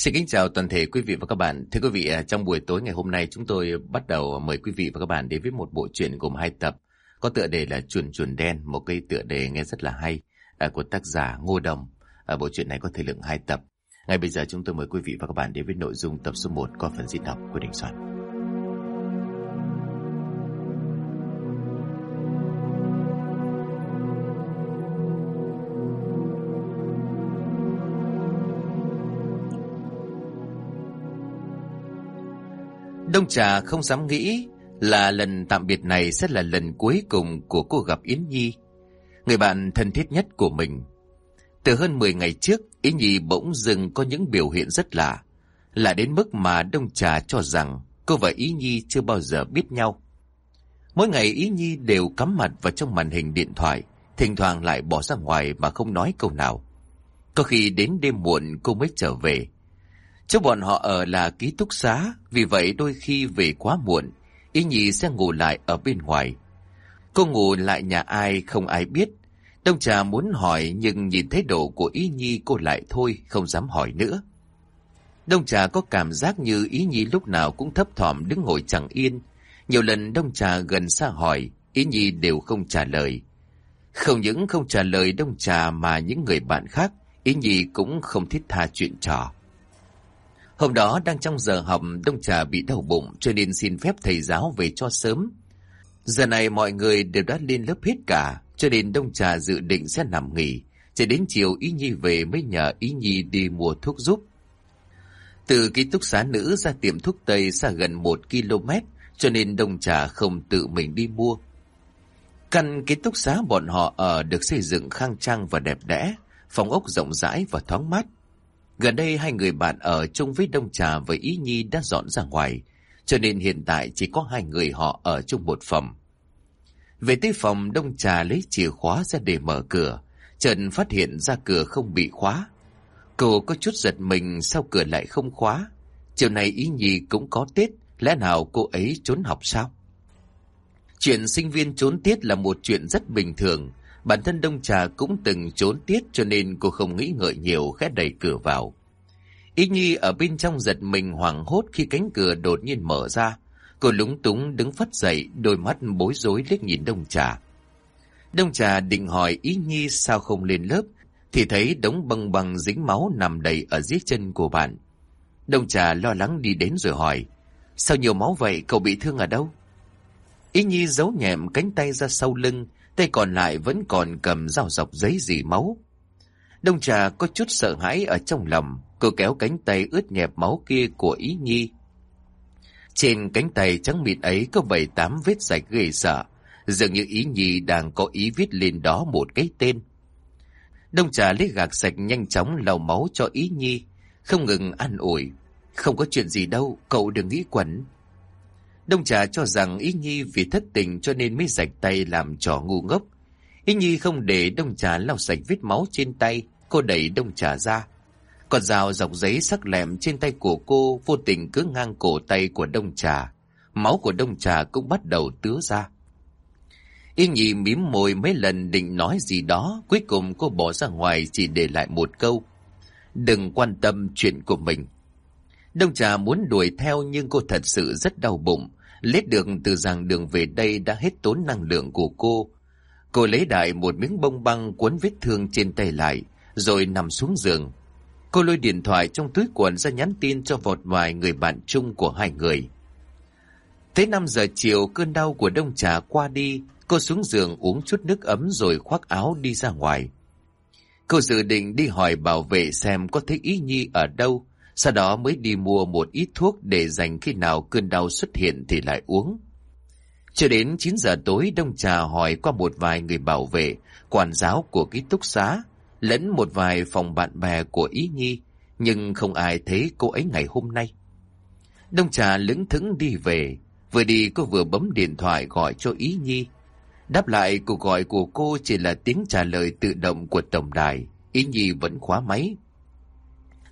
Xin kính chào toàn thể quý vị và các bạn. Thưa quý vị, à, trong buổi tối ngày hôm nay chúng tôi bắt đầu mời quý vị và các bạn đến với một bộ truyện gồm hai tập. Có tựa đề là Chuồn Chuồn Đen, một cái tựa đề nghe rất là hay à, của tác giả Ngô Đồng. À, bộ truyện này có thể lượng hai tập. Ngay bây giờ chúng tôi mời quý vị và các bạn đến với nội dung tập số 1 qua phần diễn đọc của Đình Soạn. Đông Trà không dám nghĩ là lần tạm biệt này sẽ là lần cuối cùng của cô gặp Yến Nhi, người bạn thân thiết nhất của mình. Từ hơn 10 ngày trước, Yến Nhi bỗng dưng có những biểu hiện rất lạ, là đến mức mà Đông Trà cho rằng cô và Yến Nhi chưa bao giờ biết nhau. Mỗi ngày Yến Nhi đều cắm mặt vào trong màn hình điện thoại, thỉnh thoảng lại bỏ ra ngoài mà không nói câu nào. Có khi đến đêm muộn cô mới trở về. Chỗ bọn họ ở là ký túc xá, vì vậy đôi khi về quá muộn, ý nhị sẽ ngủ lại ở bên ngoài. Cô ngủ lại nhà ai không ai biết. Đông trà muốn hỏi nhưng nhìn thấy độ của ý nhi cô lại thôi, không dám hỏi nữa. Đông trà có cảm giác như ý nhi lúc nào cũng thấp thỏm đứng ngồi chẳng yên. Nhiều lần đông trà gần xa hỏi, ý nhi đều không trả lời. Không những không trả lời đông trà mà những người bạn khác, ý nhi cũng không thiết tha chuyện trò. Hôm đó đang trong giờ học Đông Trà bị đau bụng cho nên xin phép thầy giáo về cho sớm. Giờ này mọi người đều đã lên lớp hết cả cho nên Đông Trà dự định sẽ nằm nghỉ. Chỉ đến chiều Ý Nhi về mới nhờ Ý Nhi đi mua thuốc giúp. Từ ký túc xá nữ ra tiệm thuốc Tây xa gần một km cho nên Đông Trà không tự mình đi mua. Căn ký túc xá bọn họ ở được xây dựng khang trang và đẹp đẽ, phòng ốc rộng rãi và thoáng mát. Gần đây hai người bạn ở chung với Đông Trà và Ý Nhi đã dọn ra ngoài, cho nên hiện tại chỉ có hai người họ ở chung một phòng. Về tới phòng Đông Trà lấy chìa khóa ra để mở cửa, Trần phát hiện ra cửa không bị khóa. Cô có chút giật mình sao cửa lại không khóa. Chiều này Ý Nhi cũng có Tết, lẽ nào cô ấy trốn học sao? Chuyện sinh viên trốn tiết là một chuyện rất bình thường, Bản thân Đông Trà cũng từng trốn tiết cho nên cô không nghĩ ngợi nhiều khẽ đẩy cửa vào. Ý Nhi ở bên trong giật mình hoảng hốt khi cánh cửa đột nhiên mở ra. Cô lúng túng đứng phát dậy, đôi mắt bối rối liếc nhìn Đông Trà. Đông Trà định hỏi Ý Nhi sao không lên lớp, thì thấy đống băng băng dính máu nằm đầy ở dưới chân của bạn. Đông Trà lo lắng đi đến rồi hỏi, sao nhiều máu vậy, cậu bị thương ở đâu? Ý Nhi giấu nhẹm cánh tay ra sau lưng, tay còn lại vẫn còn cầm dao dọc giấy dì máu. Đông trà có chút sợ hãi ở trong lòng, cô kéo cánh tay ướt nhẹp máu kia của Ý Nhi. Trên cánh tay trắng mịn ấy có bảy tám vết sạch ghê sợ, dường như Ý Nhi đang có ý viết lên đó một cái tên. Đông trà lấy gạc sạch nhanh chóng lau máu cho Ý Nhi, không ngừng ăn ủi. Không có chuyện gì đâu, cậu đừng nghĩ quẩn. Đông Trà cho rằng Ý Nhi vì thất tình cho nên mới rạch tay làm trò ngu ngốc. Ý Nhi không để Đông Trà lau sạch vết máu trên tay, cô đẩy Đông Trà ra. Còn rào dọc giấy sắc lẹm trên tay của cô vô tình cứ ngang cổ tay của Đông Trà. Máu của Đông Trà cũng bắt đầu tứa ra. Ý Nhi mím môi mấy lần định nói gì đó, cuối cùng cô bỏ ra ngoài chỉ để lại một câu. Đừng quan tâm chuyện của mình. Đông Trà muốn đuổi theo nhưng cô thật sự rất đau bụng, Lết được từ giảng đường về đây đã hết tốn năng lượng của cô. Cô lấy đại một miếng bông băng cuốn vết thương trên tay lại, rồi nằm xuống giường. Cô lôi điện thoại trong túi quần ra nhắn tin cho vọt vài người bạn chung của hai người. Tới 5 giờ chiều cơn đau của đông trà qua đi, cô xuống giường uống chút nước ấm rồi khoác áo đi ra ngoài. Cô dự định đi hỏi bảo vệ xem có thấy ý nhi ở đâu, sau đó mới đi mua một ít thuốc để dành khi nào cơn đau xuất hiện thì lại uống. Cho đến 9 giờ tối Đông Trà hỏi qua một vài người bảo vệ, quản giáo của ký túc xá, lẫn một vài phòng bạn bè của Ý Nhi, nhưng không ai thấy cô ấy ngày hôm nay. Đông Trà lững thững đi về, vừa đi cô vừa bấm điện thoại gọi cho Ý Nhi. Đáp lại cuộc gọi của cô chỉ là tiếng trả lời tự động của tổng đài, Ý Nhi vẫn khóa máy.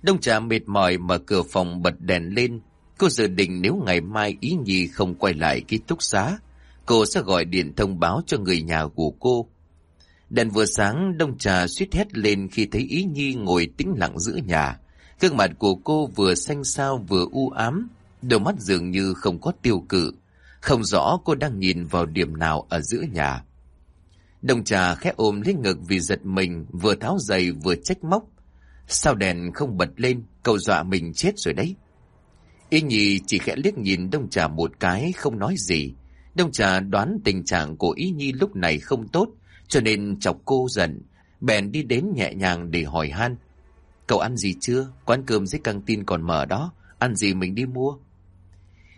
Đông trà mệt mỏi mở cửa phòng bật đèn lên. Cô dự định nếu ngày mai Ý Nhi không quay lại ký túc xá, cô sẽ gọi điện thông báo cho người nhà của cô. Đèn vừa sáng, đông trà suýt hét lên khi thấy Ý Nhi ngồi tĩnh lặng giữa nhà. Gương mặt của cô vừa xanh xao vừa u ám, đôi mắt dường như không có tiêu cự. Không rõ cô đang nhìn vào điểm nào ở giữa nhà. Đồng trà khẽ ôm lấy ngực vì giật mình, vừa tháo giày vừa trách móc. Sao đèn không bật lên, cậu dọa mình chết rồi đấy. Y nhì chỉ khẽ liếc nhìn đông trà một cái, không nói gì. Đông trà đoán tình trạng của Y Nhi lúc này không tốt, cho nên chọc cô giận. Bèn đi đến nhẹ nhàng để hỏi han. Cậu ăn gì chưa? Quán cơm dưới căng tin còn mở đó. Ăn gì mình đi mua?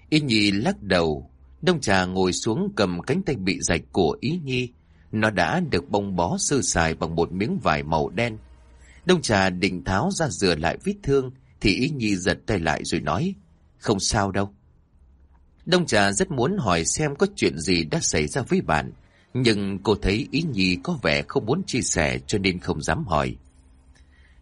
Y Nhi lắc đầu. Đông trà ngồi xuống cầm cánh tay bị rạch của Y Nhi. Nó đã được bông bó sơ sài bằng một miếng vải màu đen. Đông trà định tháo ra rửa lại vết thương, thì Y Nhi giật tay lại rồi nói. Không sao đâu. Đông trà rất muốn hỏi xem có chuyện gì đã xảy ra với bạn. Nhưng cô thấy Ý Nhi có vẻ không muốn chia sẻ cho nên không dám hỏi.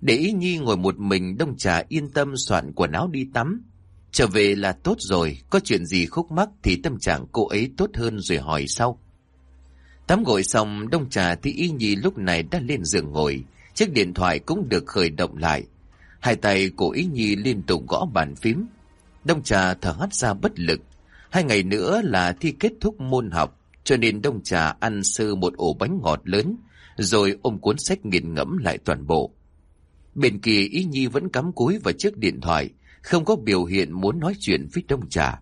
Để Ý Nhi ngồi một mình Đông Trà yên tâm soạn quần áo đi tắm. Trở về là tốt rồi, có chuyện gì khúc mắc thì tâm trạng cô ấy tốt hơn rồi hỏi sau. Tắm gội xong, Đông Trà thì Y Nhi lúc này đã lên giường ngồi, chiếc điện thoại cũng được khởi động lại. Hai tay của Ý Nhi liên tục gõ bàn phím. Đông Trà thở hắt ra bất lực. Hai ngày nữa là thi kết thúc môn học, cho nên Đông Trà ăn sơ một ổ bánh ngọt lớn, rồi ôm cuốn sách nghiền ngẫm lại toàn bộ. Bên kia Ý Nhi vẫn cắm cúi vào chiếc điện thoại, không có biểu hiện muốn nói chuyện với Đông Trà.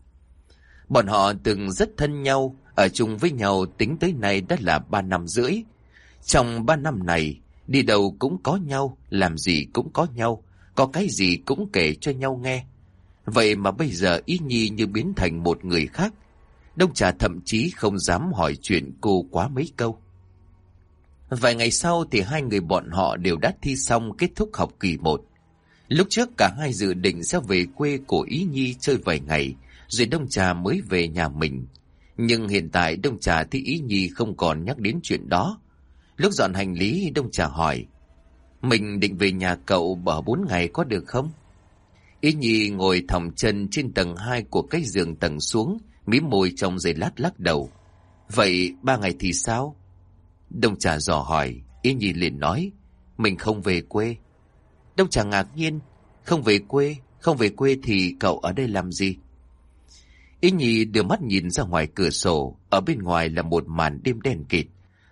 Bọn họ từng rất thân nhau, ở chung với nhau tính tới nay đã là ba năm rưỡi. Trong ba năm này, đi đâu cũng có nhau, làm gì cũng có nhau, có cái gì cũng kể cho nhau nghe. Vậy mà bây giờ Ý Nhi như biến thành một người khác, Đông Trà thậm chí không dám hỏi chuyện cô quá mấy câu. Vài ngày sau thì hai người bọn họ đều đã thi xong kết thúc học kỳ 1. Lúc trước cả hai dự định sẽ về quê của Ý Nhi chơi vài ngày, rồi Đông Trà mới về nhà mình. Nhưng hiện tại Đông Trà thì Ý Nhi không còn nhắc đến chuyện đó. Lúc dọn hành lý, Đông Trà hỏi, mình định về nhà cậu bỏ bốn ngày có được không? Ý Nhi ngồi thòng chân trên tầng 2 của cái giường tầng xuống, mím môi trong giây lát lắc đầu. Vậy ba ngày thì sao? Đông trà dò hỏi, Ý Nhi liền nói, mình không về quê. Đông trà ngạc nhiên, không về quê, không về quê thì cậu ở đây làm gì? Ý Nhi đưa mắt nhìn ra ngoài cửa sổ, ở bên ngoài là một màn đêm đen kịt.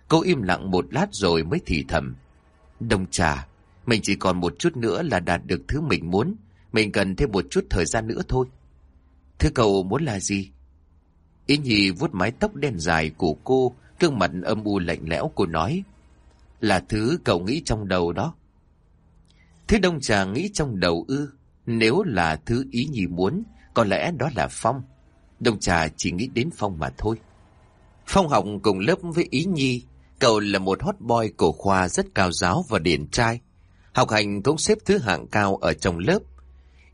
Cô im lặng một lát rồi mới thì thầm. đồng trà, mình chỉ còn một chút nữa là đạt được thứ mình muốn. Mình cần thêm một chút thời gian nữa thôi. Thưa cậu muốn là gì? Ý Nhi vuốt mái tóc đen dài của cô, gương mặt âm u lạnh lẽo cô nói. Là thứ cậu nghĩ trong đầu đó. Thứ đông trà nghĩ trong đầu ư. Nếu là thứ ý Nhi muốn, có lẽ đó là Phong. Đông trà chỉ nghĩ đến Phong mà thôi. Phong học cùng lớp với Ý Nhi. Cậu là một hot boy cổ khoa rất cao giáo và điển trai. Học hành cũng xếp thứ hạng cao ở trong lớp.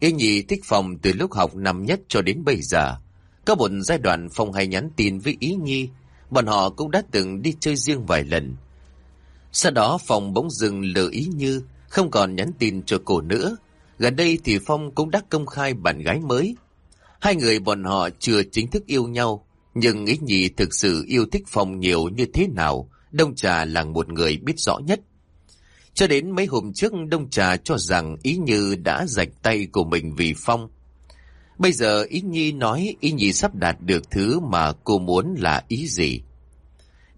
Ý Nhi thích Phong từ lúc học năm nhất cho đến bây giờ. Có một giai đoạn Phong hay nhắn tin với Ý Nhi, bọn họ cũng đã từng đi chơi riêng vài lần. Sau đó Phong bỗng dừng lờ Ý Như, không còn nhắn tin cho cô nữa. Gần đây thì Phong cũng đã công khai bạn gái mới. Hai người bọn họ chưa chính thức yêu nhau, nhưng Ý Nhi thực sự yêu thích Phong nhiều như thế nào, Đông Trà là một người biết rõ nhất. Cho đến mấy hôm trước Đông Trà cho rằng Ý Như đã rạch tay của mình vì Phong. Bây giờ Ý Nhi nói Ý Nhi sắp đạt được thứ mà cô muốn là ý gì.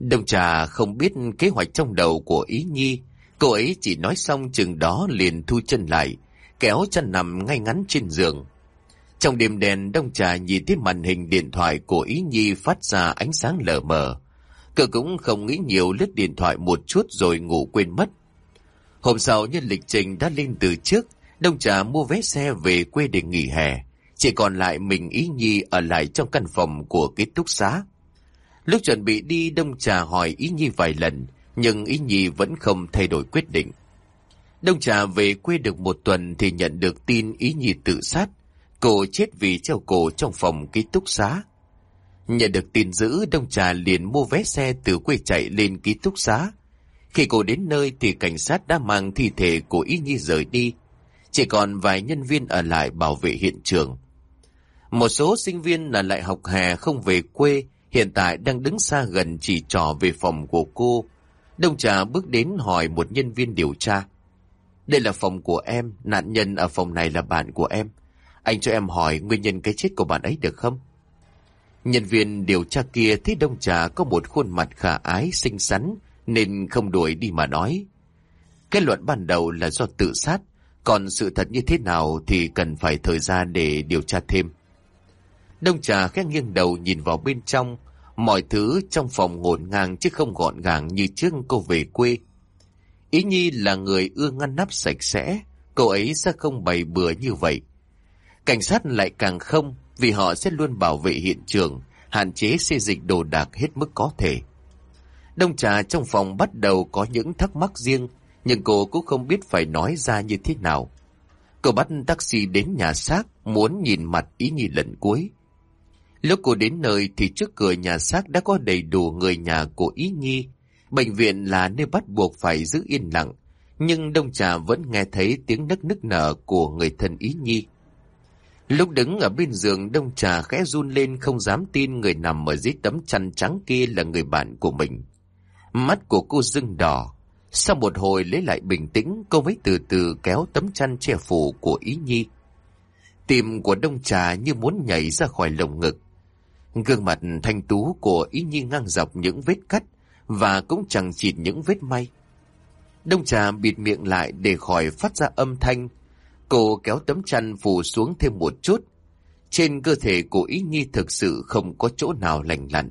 Đông trà không biết kế hoạch trong đầu của Ý Nhi. Cô ấy chỉ nói xong chừng đó liền thu chân lại, kéo chân nằm ngay ngắn trên giường. Trong đêm đèn đông trà nhìn thấy màn hình điện thoại của Ý Nhi phát ra ánh sáng lờ mờ. Cậu cũng không nghĩ nhiều lướt điện thoại một chút rồi ngủ quên mất. Hôm sau nhân lịch trình đã lên từ trước, Đông Trà mua vé xe về quê để nghỉ hè. Chỉ còn lại mình Ý Nhi ở lại trong căn phòng của ký túc xá. Lúc chuẩn bị đi Đông Trà hỏi Ý Nhi vài lần, nhưng Ý Nhi vẫn không thay đổi quyết định. Đông Trà về quê được một tuần thì nhận được tin Ý Nhi tự sát. Cô chết vì treo cổ trong phòng ký túc xá. Nhận được tin dữ, Đông Trà liền mua vé xe từ quê chạy lên ký túc xá. Khi cô đến nơi thì cảnh sát đã mang thi thể của Ý Nhi rời đi. Chỉ còn vài nhân viên ở lại bảo vệ hiện trường. Một số sinh viên là lại học hè không về quê, hiện tại đang đứng xa gần chỉ trò về phòng của cô. Đông trà bước đến hỏi một nhân viên điều tra. Đây là phòng của em, nạn nhân ở phòng này là bạn của em. Anh cho em hỏi nguyên nhân cái chết của bạn ấy được không? Nhân viên điều tra kia thấy đông trà có một khuôn mặt khả ái, xinh xắn, nên không đuổi đi mà nói. Kết luận ban đầu là do tự sát, còn sự thật như thế nào thì cần phải thời gian để điều tra thêm. Đông trà khẽ nghiêng đầu nhìn vào bên trong, mọi thứ trong phòng ngổn ngang chứ không gọn gàng như trước cô về quê. Ý Nhi là người ưa ngăn nắp sạch sẽ, cô ấy sẽ không bày bừa như vậy. Cảnh sát lại càng không, vì họ sẽ luôn bảo vệ hiện trường, hạn chế xây dịch đồ đạc hết mức có thể. Đông trà trong phòng bắt đầu có những thắc mắc riêng, nhưng cô cũng không biết phải nói ra như thế nào. Cô bắt taxi đến nhà xác, muốn nhìn mặt ý nhi lần cuối. Lúc cô đến nơi thì trước cửa nhà xác đã có đầy đủ người nhà của ý nhi. Bệnh viện là nơi bắt buộc phải giữ yên lặng, nhưng Đông Trà vẫn nghe thấy tiếng nức nức nở của người thân ý nhi. Lúc đứng ở bên giường Đông Trà khẽ run lên không dám tin người nằm ở dưới tấm chăn trắng kia là người bạn của mình. Mắt của cô dưng đỏ. Sau một hồi lấy lại bình tĩnh, cô mới từ từ kéo tấm chăn che phủ của Ý Nhi. Tim của Đông Trà như muốn nhảy ra khỏi lồng ngực. Gương mặt thanh tú của Ý Nhi ngang dọc những vết cắt và cũng chẳng chịt những vết may. Đông Trà bịt miệng lại để khỏi phát ra âm thanh. Cô kéo tấm chăn phủ xuống thêm một chút. Trên cơ thể của Ý Nhi thực sự không có chỗ nào lành lặn.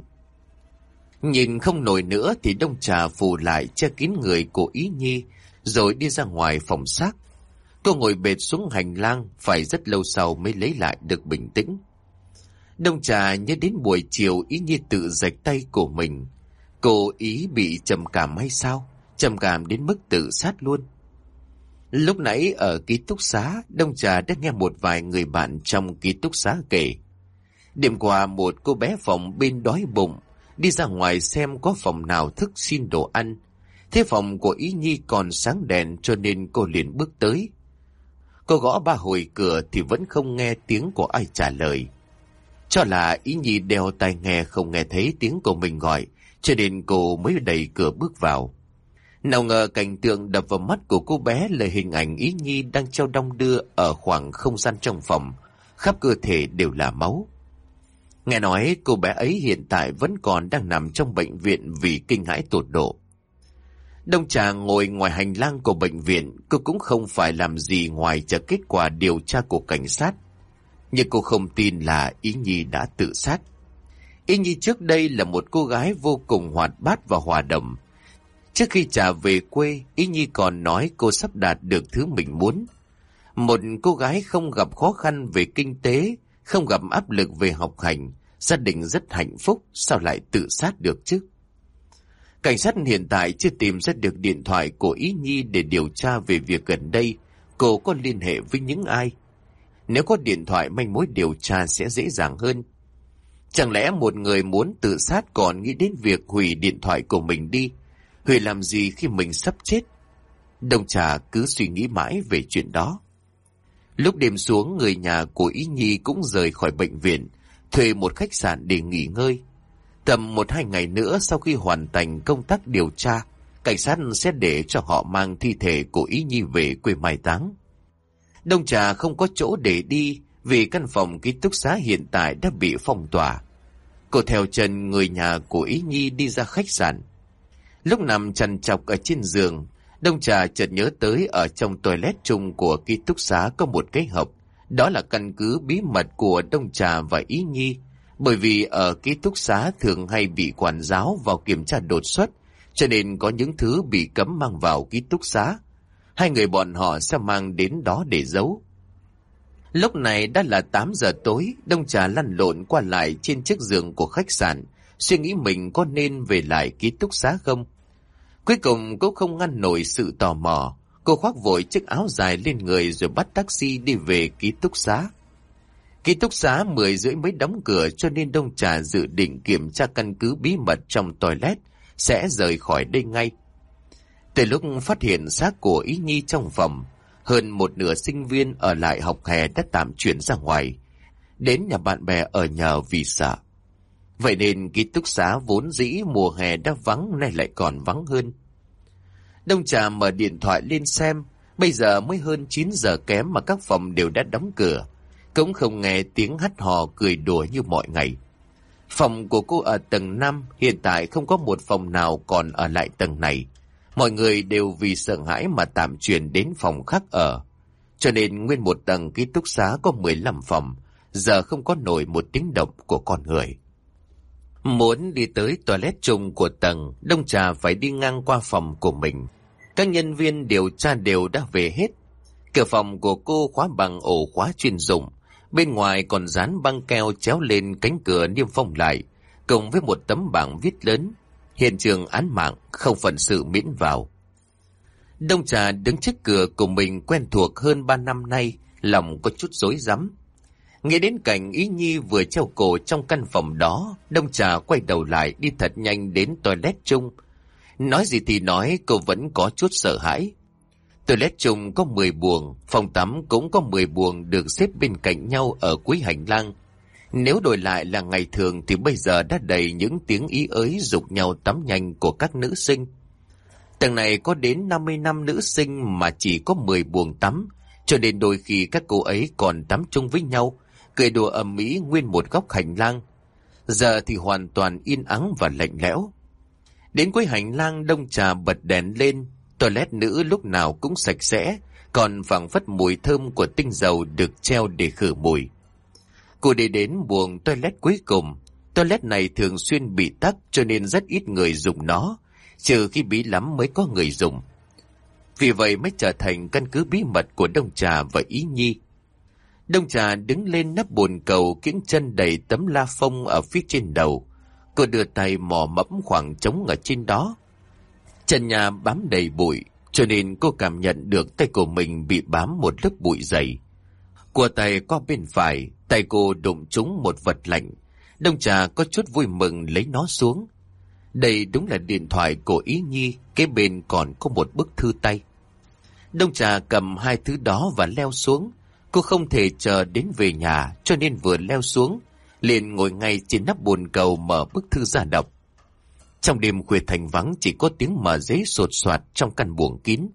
Nhìn không nổi nữa thì đông trà phủ lại che kín người của Ý Nhi, rồi đi ra ngoài phòng xác. Cô ngồi bệt xuống hành lang, phải rất lâu sau mới lấy lại được bình tĩnh. Đông trà nhớ đến buổi chiều Ý Nhi tự rạch tay của mình. Cô ý bị trầm cảm hay sao? Trầm cảm đến mức tự sát luôn. Lúc nãy ở ký túc xá, Đông Trà đã nghe một vài người bạn trong ký túc xá kể. Đêm qua một cô bé phòng bên đói bụng, đi ra ngoài xem có phòng nào thức xin đồ ăn. Thế phòng của Ý Nhi còn sáng đèn cho nên cô liền bước tới. Cô gõ ba hồi cửa thì vẫn không nghe tiếng của ai trả lời. Cho là Ý Nhi đeo tai nghe không nghe thấy tiếng của mình gọi, cho nên cô mới đẩy cửa bước vào. Nào ngờ cảnh tượng đập vào mắt của cô bé là hình ảnh Ý Nhi đang treo đong đưa ở khoảng không gian trong phòng, khắp cơ thể đều là máu. Nghe nói cô bé ấy hiện tại vẫn còn đang nằm trong bệnh viện vì kinh hãi tột độ. Đông Trà ngồi ngoài hành lang của bệnh viện, cô cũng không phải làm gì ngoài chờ kết quả điều tra của cảnh sát. Nhưng cô không tin là Ý Nhi đã tự sát. Ý Nhi trước đây là một cô gái vô cùng hoạt bát và hòa đồng. Trước khi trả về quê, Ý Nhi còn nói cô sắp đạt được thứ mình muốn. Một cô gái không gặp khó khăn về kinh tế, không gặp áp lực về học hành, gia đình rất hạnh phúc, sao lại tự sát được chứ? Cảnh sát hiện tại chưa tìm ra được điện thoại của Ý Nhi để điều tra về việc gần đây cô có liên hệ với những ai. Nếu có điện thoại manh mối điều tra sẽ dễ dàng hơn. Chẳng lẽ một người muốn tự sát còn nghĩ đến việc hủy điện thoại của mình đi? Huệ làm gì khi mình sắp chết? Đồng trà cứ suy nghĩ mãi về chuyện đó. Lúc đêm xuống, người nhà của Ý Nhi cũng rời khỏi bệnh viện, thuê một khách sạn để nghỉ ngơi. Tầm một hai ngày nữa sau khi hoàn thành công tác điều tra, cảnh sát sẽ để cho họ mang thi thể của Ý Nhi về quê mai táng. Đông Trà không có chỗ để đi vì căn phòng ký túc xá hiện tại đã bị phong tỏa. Cô theo chân người nhà của Ý Nhi đi ra khách sạn. Lúc nằm chằn chọc ở trên giường, Đông Trà chợt nhớ tới ở trong toilet chung của ký túc xá có một cái hộp. Đó là căn cứ bí mật của Đông Trà và Ý Nhi. Bởi vì ở ký túc xá thường hay bị quản giáo vào kiểm tra đột xuất, cho nên có những thứ bị cấm mang vào ký túc xá. Hai người bọn họ sẽ mang đến đó để giấu. Lúc này đã là 8 giờ tối, Đông Trà lăn lộn qua lại trên chiếc giường của khách sạn, suy nghĩ mình có nên về lại ký túc xá không. Cuối cùng cô không ngăn nổi sự tò mò. Cô khoác vội chiếc áo dài lên người rồi bắt taxi đi về ký túc xá. Ký túc xá 10 rưỡi mới đóng cửa cho nên Đông Trà dự định kiểm tra căn cứ bí mật trong toilet, sẽ rời khỏi đây ngay. Từ lúc phát hiện xác của Ý Nhi trong phòng, hơn một nửa sinh viên ở lại học hè đã tạm chuyển ra ngoài, đến nhà bạn bè ở nhờ vì sợ. Vậy nên ký túc xá vốn dĩ mùa hè đã vắng nay lại còn vắng hơn. Đông trà mở điện thoại lên xem, Bây giờ mới hơn 9 giờ kém mà các phòng đều đã đóng cửa. Cũng không nghe tiếng hắt hò cười đùa như mọi ngày. Phòng của cô ở tầng 5 hiện tại không có một phòng nào còn ở lại tầng này. Mọi người đều vì sợ hãi mà tạm chuyển đến phòng khác ở. Cho nên nguyên một tầng ký túc xá có 15 phòng, giờ không có nổi một tiếng động của con người. Muốn đi tới toilet chung của tầng, Đông Trà phải đi ngang qua phòng của mình. Các nhân viên điều tra đều đã về hết. Cửa phòng của cô khóa bằng ổ khóa chuyên dụng, bên ngoài còn dán băng keo chéo lên cánh cửa niêm phong lại, cùng với một tấm bảng viết lớn, hiện trường án mạng không phận sự miễn vào. Đông Trà đứng trước cửa của mình quen thuộc hơn ba năm nay, lòng có chút rối rắm. Nghe đến cảnh Ý Nhi vừa treo cổ trong căn phòng đó, Đông Trà quay đầu lại đi thật nhanh đến toilet chung. Nói gì thì nói, cô vẫn có chút sợ hãi. Toilet chung có 10 buồng, phòng tắm cũng có 10 buồng được xếp bên cạnh nhau ở cuối hành lang. Nếu đổi lại là ngày thường thì bây giờ đã đầy những tiếng ý ới dục nhau tắm nhanh của các nữ sinh. Tầng này có đến 50 năm nữ sinh mà chỉ có 10 buồng tắm, cho nên đôi khi các cô ấy còn tắm chung với nhau, cười đùa ầm mỹ nguyên một góc hành lang. Giờ thì hoàn toàn yên ắng và lạnh lẽo. Đến cuối hành lang đông trà bật đèn lên, toilet nữ lúc nào cũng sạch sẽ, còn phảng phất mùi thơm của tinh dầu được treo để khử mùi. Cô đi đến buồng toilet cuối cùng. Toilet này thường xuyên bị tắc cho nên rất ít người dùng nó, trừ khi bí lắm mới có người dùng. Vì vậy mới trở thành căn cứ bí mật của Đông Trà và Ý Nhi. Đông Trà đứng lên nắp bồn cầu kiếng chân đầy tấm la phong ở phía trên đầu. Cô đưa tay mò mẫm khoảng trống ở trên đó. Chân nhà bám đầy bụi, cho nên cô cảm nhận được tay của mình bị bám một lớp bụi dày. Của tay qua bên phải, tay cô đụng trúng một vật lạnh. Đông trà có chút vui mừng lấy nó xuống. Đây đúng là điện thoại của Ý Nhi, kế bên còn có một bức thư tay. Đông trà cầm hai thứ đó và leo xuống. Cô không thể chờ đến về nhà, cho nên vừa leo xuống, liền ngồi ngay trên nắp bồn cầu mở bức thư ra đọc. Trong đêm khuya thành vắng chỉ có tiếng mở giấy sột soạt trong căn buồng kín.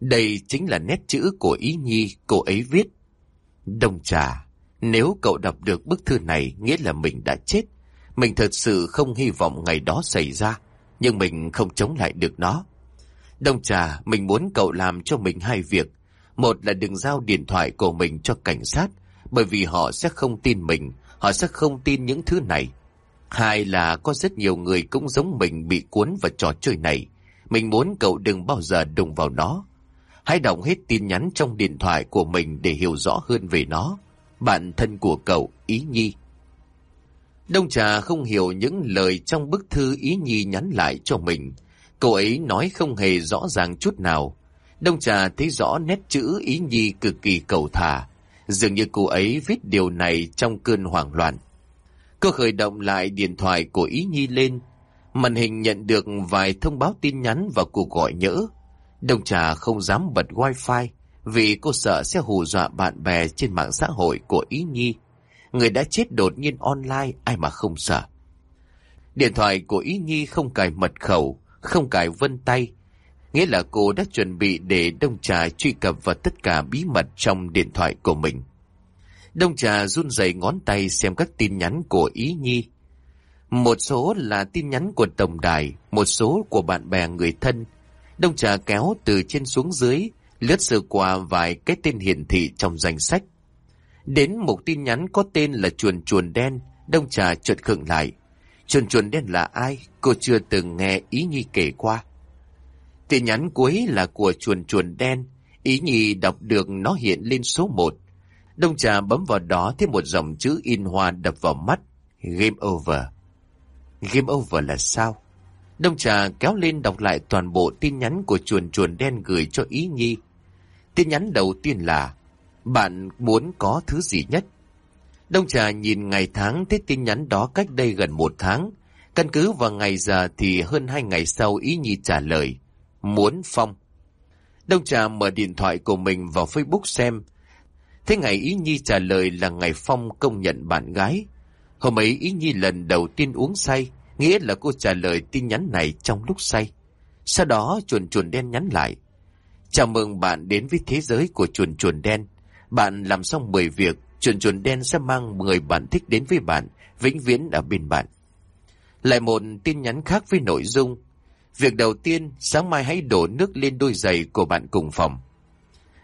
Đây chính là nét chữ của Ý Nhi cô ấy viết. Đông trà, nếu cậu đọc được bức thư này nghĩa là mình đã chết. Mình thật sự không hy vọng ngày đó xảy ra, nhưng mình không chống lại được nó. Đông trà, mình muốn cậu làm cho mình hai việc. Một là đừng giao điện thoại của mình cho cảnh sát, bởi vì họ sẽ không tin mình, họ sẽ không tin những thứ này. Hai là có rất nhiều người cũng giống mình bị cuốn vào trò chơi này. Mình muốn cậu đừng bao giờ đụng vào nó. Hãy đọc hết tin nhắn trong điện thoại của mình để hiểu rõ hơn về nó. Bạn thân của cậu, Ý Nhi. Đông Trà không hiểu những lời trong bức thư Ý Nhi nhắn lại cho mình. Cậu ấy nói không hề rõ ràng chút nào. Đông Trà thấy rõ nét chữ Ý Nhi cực kỳ cầu thả. Dường như cô ấy viết điều này trong cơn hoảng loạn. Cô khởi động lại điện thoại của Ý Nhi lên. Màn hình nhận được vài thông báo tin nhắn và cuộc gọi nhỡ. Đông Trà không dám bật wifi vì cô sợ sẽ hù dọa bạn bè trên mạng xã hội của Ý Nhi. Người đã chết đột nhiên online ai mà không sợ. Điện thoại của Ý Nhi không cài mật khẩu, không cài vân tay. Nghĩa là cô đã chuẩn bị để Đông Trà truy cập vào tất cả bí mật trong điện thoại của mình. Đông Trà run rẩy ngón tay xem các tin nhắn của Ý Nhi. Một số là tin nhắn của tổng đài, một số của bạn bè người thân. Đông Trà kéo từ trên xuống dưới, lướt sơ qua vài cái tên hiển thị trong danh sách. Đến một tin nhắn có tên là chuồn chuồn đen, Đông Trà chợt khựng lại. Chuồn chuồn đen là ai? Cô chưa từng nghe Ý Nhi kể qua. Tin nhắn cuối là của chuồn chuồn đen. Ý Nhi đọc được nó hiện lên số 1. Đông trà bấm vào đó thêm một dòng chữ in hoa đập vào mắt. Game over. Game over là sao? Đông trà kéo lên đọc lại toàn bộ tin nhắn của chuồn chuồn đen gửi cho Ý Nhi. Tin nhắn đầu tiên là, Bạn muốn có thứ gì nhất? Đông trà nhìn ngày tháng thấy tin nhắn đó cách đây gần một tháng. Căn cứ vào ngày giờ thì hơn hai ngày sau Ý Nhi trả lời. Muốn phong. Đông trà mở điện thoại của mình vào Facebook xem Thế ngày Ý Nhi trả lời là ngày Phong công nhận bạn gái. Hôm ấy Ý Nhi lần đầu tiên uống say, nghĩa là cô trả lời tin nhắn này trong lúc say. Sau đó chuồn chuồn đen nhắn lại. Chào mừng bạn đến với thế giới của chuồn chuồn đen. Bạn làm xong 10 việc, chuồn chuồn đen sẽ mang 10 bạn thích đến với bạn, vĩnh viễn ở bên bạn. Lại một tin nhắn khác với nội dung. Việc đầu tiên, sáng mai hãy đổ nước lên đôi giày của bạn cùng phòng.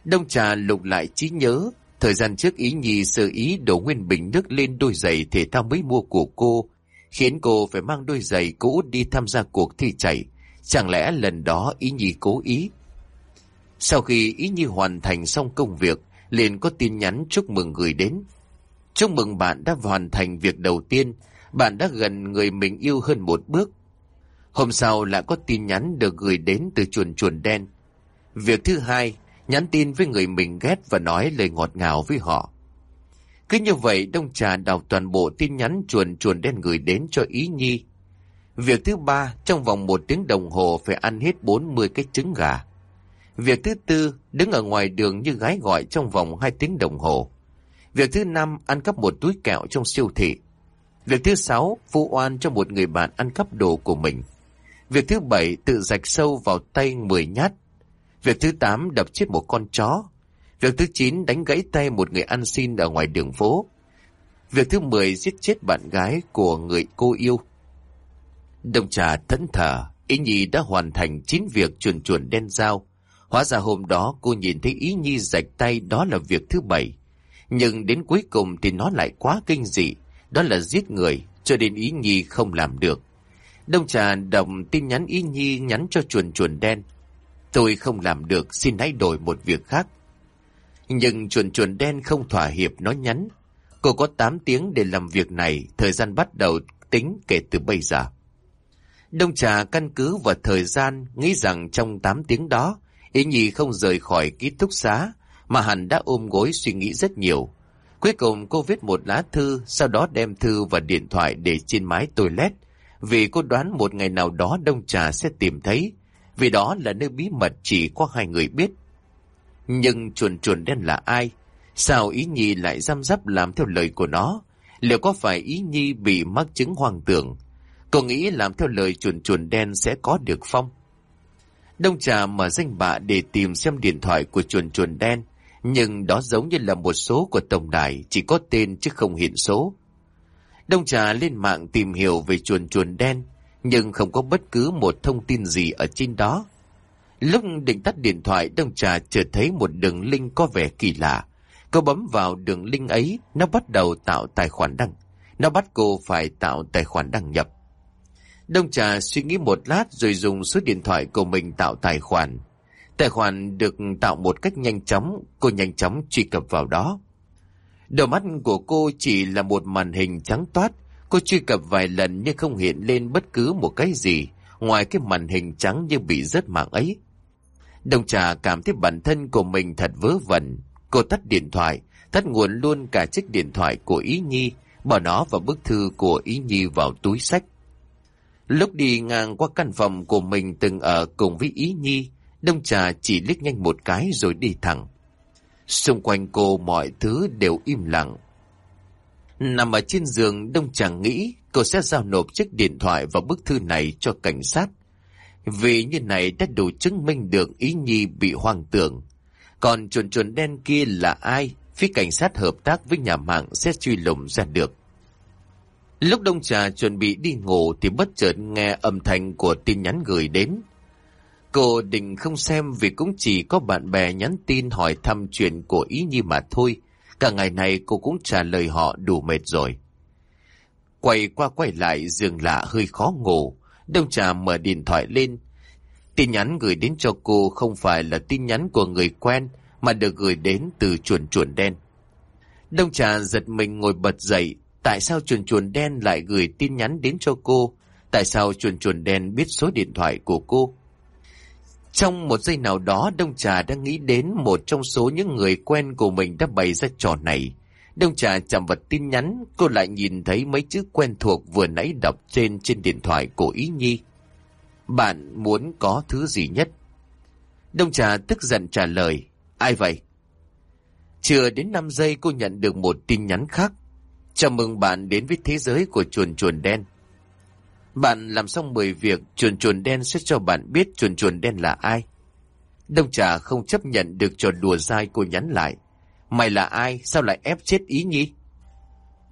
Đông trà lục lại trí nhớ, thời gian trước ý nhi sơ ý đổ nguyên bình nước lên đôi giày thể thao mới mua của cô, khiến cô phải mang đôi giày cũ đi tham gia cuộc thi chạy. Chẳng lẽ lần đó ý nhi cố ý? Sau khi ý nhi hoàn thành xong công việc, liền có tin nhắn chúc mừng gửi đến. Chúc mừng bạn đã hoàn thành việc đầu tiên, bạn đã gần người mình yêu hơn một bước. Hôm sau lại có tin nhắn được gửi đến từ chuồn chuồn đen. Việc thứ hai, nhắn tin với người mình ghét và nói lời ngọt ngào với họ. Cứ như vậy, Đông Trà đọc toàn bộ tin nhắn chuồn chuồn đen gửi đến cho Ý Nhi. Việc thứ ba, trong vòng một tiếng đồng hồ phải ăn hết 40 cái trứng gà. Việc thứ tư, đứng ở ngoài đường như gái gọi trong vòng 2 tiếng đồng hồ. Việc thứ năm, ăn cắp một túi kẹo trong siêu thị. Việc thứ sáu, phụ oan cho một người bạn ăn cắp đồ của mình. Việc thứ bảy, tự rạch sâu vào tay 10 nhát. Việc thứ tám, đập chết một con chó. Việc thứ chín, đánh gãy tay một người ăn xin ở ngoài đường phố. Việc thứ mười, giết chết bạn gái của người cô yêu. Đồng trà thẫn thờ, ý nhi đã hoàn thành 9 việc chuồn chuồn đen dao. Hóa ra hôm đó cô nhìn thấy ý nhi rạch tay đó là việc thứ bảy. Nhưng đến cuối cùng thì nó lại quá kinh dị. Đó là giết người, cho đến ý nhi không làm được. Đông trà đồng tin nhắn ý nhi nhắn cho chuồn chuồn đen. Tôi không làm được, xin hãy đổi một việc khác. Nhưng chuồn chuồn đen không thỏa hiệp nó nhắn. Cô có 8 tiếng để làm việc này, thời gian bắt đầu tính kể từ bây giờ. Đông trà căn cứ vào thời gian, nghĩ rằng trong 8 tiếng đó, Ý Nhi không rời khỏi ký túc xá, mà hẳn đã ôm gối suy nghĩ rất nhiều. Cuối cùng cô viết một lá thư, sau đó đem thư và điện thoại để trên mái toilet, vì cô đoán một ngày nào đó Đông Trà sẽ tìm thấy, vì đó là nơi bí mật chỉ có hai người biết. Nhưng chuồn chuồn đen là ai? Sao Ý Nhi lại giam giáp làm theo lời của nó? Liệu có phải Ý Nhi bị mắc chứng hoang tưởng? Cô nghĩ làm theo lời chuồn chuồn đen sẽ có được phong. Đông trà mở danh bạ để tìm xem điện thoại của chuồn chuồn đen, nhưng đó giống như là một số của tổng đài, chỉ có tên chứ không hiện số. Đông trà lên mạng tìm hiểu về chuồn chuồn đen, nhưng không có bất cứ một thông tin gì ở trên đó. Lúc định tắt điện thoại, Đông trà chợt thấy một đường link có vẻ kỳ lạ. Cô bấm vào đường link ấy, nó bắt đầu tạo tài khoản đăng. Nó bắt cô phải tạo tài khoản đăng nhập. Đông Trà suy nghĩ một lát rồi dùng số điện thoại của mình tạo tài khoản. Tài khoản được tạo một cách nhanh chóng, cô nhanh chóng truy cập vào đó. Đầu mắt của cô chỉ là một màn hình trắng toát, cô truy cập vài lần nhưng không hiện lên bất cứ một cái gì, ngoài cái màn hình trắng như bị rớt mạng ấy. Đồng trà cảm thấy bản thân của mình thật vớ vẩn. Cô tắt điện thoại, tắt nguồn luôn cả chiếc điện thoại của Ý Nhi, bỏ nó và bức thư của Ý Nhi vào túi sách. Lúc đi ngang qua căn phòng của mình từng ở cùng với Ý Nhi, Đông Trà chỉ liếc nhanh một cái rồi đi thẳng. Xung quanh cô mọi thứ đều im lặng. Nằm ở trên giường, Đông chẳng nghĩ cô sẽ giao nộp chiếc điện thoại và bức thư này cho cảnh sát. Vì như này đã đủ chứng minh được Ý Nhi bị hoang tưởng. Còn chuồn chuồn đen kia là ai? Phía cảnh sát hợp tác với nhà mạng sẽ truy lùng ra được. Lúc đông trà chuẩn bị đi ngủ thì bất chợt nghe âm thanh của tin nhắn gửi đến. Cô định không xem vì cũng chỉ có bạn bè nhắn tin hỏi thăm chuyện của Ý Nhi mà thôi. Cả ngày này cô cũng trả lời họ đủ mệt rồi. Quay qua quay lại giường lạ hơi khó ngủ. Đông trà mở điện thoại lên. Tin nhắn gửi đến cho cô không phải là tin nhắn của người quen mà được gửi đến từ chuồn chuồn đen. Đông trà giật mình ngồi bật dậy, Tại sao chuồn chuồn đen lại gửi tin nhắn đến cho cô? Tại sao chuồn chuồn đen biết số điện thoại của cô? Trong một giây nào đó, Đông Trà đang nghĩ đến một trong số những người quen của mình đã bày ra trò này. Đông Trà chạm vật tin nhắn, cô lại nhìn thấy mấy chữ quen thuộc vừa nãy đọc trên trên điện thoại của Ý Nhi. Bạn muốn có thứ gì nhất? Đông Trà tức giận trả lời. Ai vậy? Chưa đến 5 giây cô nhận được một tin nhắn khác. Chào mừng bạn đến với thế giới của chuồn chuồn đen. Bạn làm xong 10 việc, chuồn chuồn đen sẽ cho bạn biết chuồn chuồn đen là ai. Đông trà không chấp nhận được trò đùa dai cô nhắn lại. Mày là ai? Sao lại ép chết ý nhi?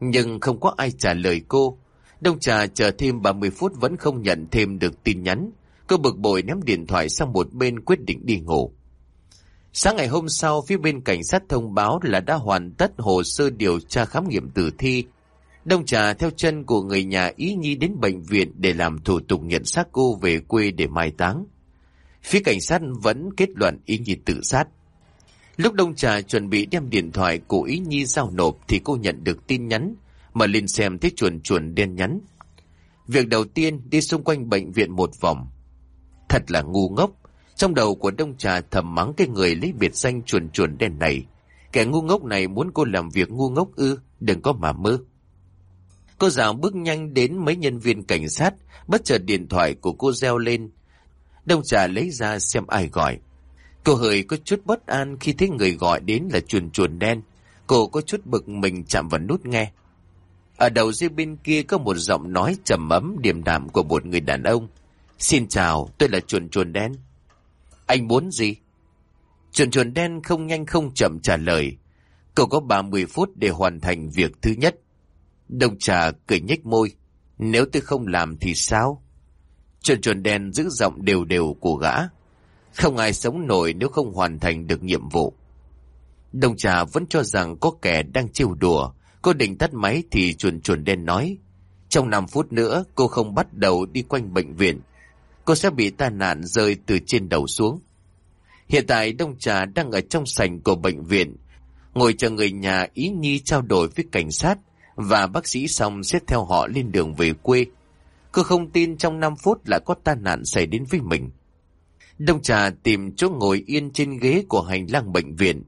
Nhưng không có ai trả lời cô. Đông trà chờ thêm 30 phút vẫn không nhận thêm được tin nhắn. Cô bực bội ném điện thoại sang một bên quyết định đi ngủ. Sáng ngày hôm sau, phía bên cảnh sát thông báo là đã hoàn tất hồ sơ điều tra khám nghiệm tử thi. Đông trà theo chân của người nhà Ý Nhi đến bệnh viện để làm thủ tục nhận xác cô về quê để mai táng. Phía cảnh sát vẫn kết luận Ý Nhi tự sát. Lúc Đông Trà chuẩn bị đem điện thoại của Ý Nhi giao nộp thì cô nhận được tin nhắn, mà lên xem thấy chuồn chuồn đen nhắn. Việc đầu tiên đi xung quanh bệnh viện một vòng. Thật là ngu ngốc, trong đầu của Đông Trà thầm mắng cái người lấy biệt danh chuồn chuồn đen này. Kẻ ngu ngốc này muốn cô làm việc ngu ngốc ư, đừng có mà mơ. Cô giáo bước nhanh đến mấy nhân viên cảnh sát, bất chợt điện thoại của cô reo lên. Đông Trà lấy ra xem ai gọi. Cô hơi có chút bất an khi thấy người gọi đến là chuồn chuồn đen. Cô có chút bực mình chạm vào nút nghe. Ở đầu dây bên kia có một giọng nói trầm ấm điềm đạm của một người đàn ông. Xin chào, tôi là chuồn chuồn đen. Anh muốn gì? Chuồn chuồn đen không nhanh không chậm trả lời. Cậu có 30 phút để hoàn thành việc thứ nhất. Đồng trà cười nhếch môi. Nếu tôi không làm thì sao? Chuồn chuồn đen giữ giọng đều đều của gã. Không ai sống nổi nếu không hoàn thành được nhiệm vụ. Đồng trà vẫn cho rằng có kẻ đang trêu đùa. Cô định tắt máy thì chuồn chuồn đen nói. Trong 5 phút nữa, cô không bắt đầu đi quanh bệnh viện. Cô sẽ bị tai nạn rơi từ trên đầu xuống. Hiện tại Đông Trà đang ở trong sảnh của bệnh viện. Ngồi chờ người nhà ý nhi trao đổi với cảnh sát và bác sĩ xong sẽ theo họ lên đường về quê. Cô không tin trong 5 phút là có tai nạn xảy đến với mình. Đông trà tìm chỗ ngồi yên trên ghế của hành lang bệnh viện.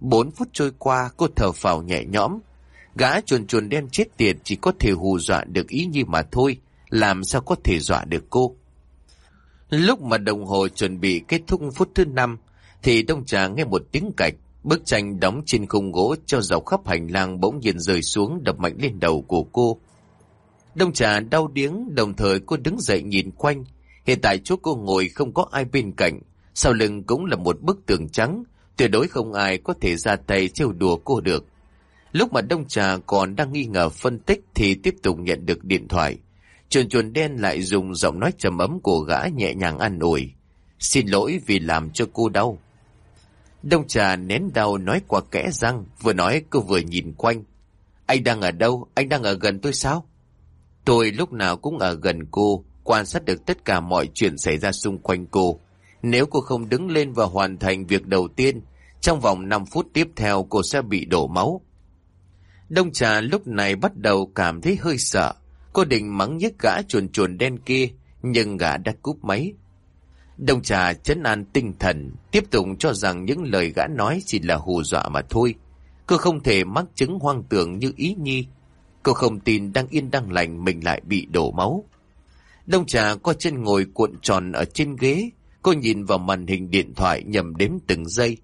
Bốn phút trôi qua, cô thở phào nhẹ nhõm. Gã chuồn chuồn đen chết tiệt chỉ có thể hù dọa được ý như mà thôi, làm sao có thể dọa được cô. Lúc mà đồng hồ chuẩn bị kết thúc phút thứ năm, thì đông trà nghe một tiếng cạch, bức tranh đóng trên khung gỗ cho dọc khắp hành lang bỗng nhiên rơi xuống đập mạnh lên đầu của cô. Đông trà đau điếng, đồng thời cô đứng dậy nhìn quanh, Hiện tại chỗ cô ngồi không có ai bên cạnh, sau lưng cũng là một bức tường trắng, tuyệt đối không ai có thể ra tay trêu đùa cô được. Lúc mà Đông Trà còn đang nghi ngờ phân tích thì tiếp tục nhận được điện thoại. Chuồn chuồn đen lại dùng giọng nói trầm ấm của gã nhẹ nhàng an ủi. Xin lỗi vì làm cho cô đau. Đông Trà nén đau nói qua kẽ răng, vừa nói cô vừa nhìn quanh. Anh đang ở đâu? Anh đang ở gần tôi sao? Tôi lúc nào cũng ở gần cô, quan sát được tất cả mọi chuyện xảy ra xung quanh cô. Nếu cô không đứng lên và hoàn thành việc đầu tiên, trong vòng 5 phút tiếp theo cô sẽ bị đổ máu. Đông trà lúc này bắt đầu cảm thấy hơi sợ. Cô định mắng nhức gã chuồn chuồn đen kia, nhưng gã đã cúp máy. Đông trà chấn an tinh thần, tiếp tục cho rằng những lời gã nói chỉ là hù dọa mà thôi. Cô không thể mắc chứng hoang tưởng như ý nhi. Cô không tin đang yên đang lành mình lại bị đổ máu. Đông trà có chân ngồi cuộn tròn ở trên ghế. Cô nhìn vào màn hình điện thoại nhầm đếm từng giây.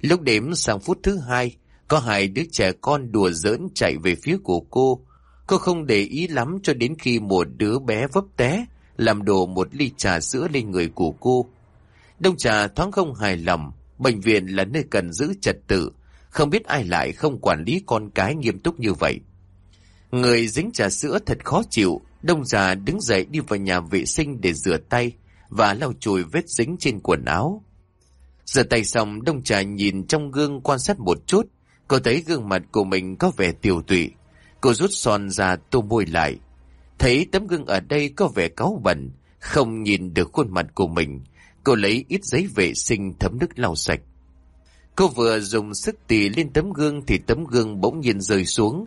Lúc đếm sang phút thứ hai, có hai đứa trẻ con đùa giỡn chạy về phía của cô. Cô không để ý lắm cho đến khi một đứa bé vấp té, làm đổ một ly trà sữa lên người của cô. Đông trà thoáng không hài lòng, bệnh viện là nơi cần giữ trật tự, không biết ai lại không quản lý con cái nghiêm túc như vậy. Người dính trà sữa thật khó chịu, Đông già đứng dậy đi vào nhà vệ sinh để rửa tay và lau chùi vết dính trên quần áo. Rửa tay xong, Đông trà nhìn trong gương quan sát một chút. Cô thấy gương mặt của mình có vẻ tiều tụy. Cô rút son ra tô môi lại. Thấy tấm gương ở đây có vẻ cáu bẩn, không nhìn được khuôn mặt của mình. Cô lấy ít giấy vệ sinh thấm nước lau sạch. Cô vừa dùng sức tì lên tấm gương thì tấm gương bỗng nhiên rơi xuống.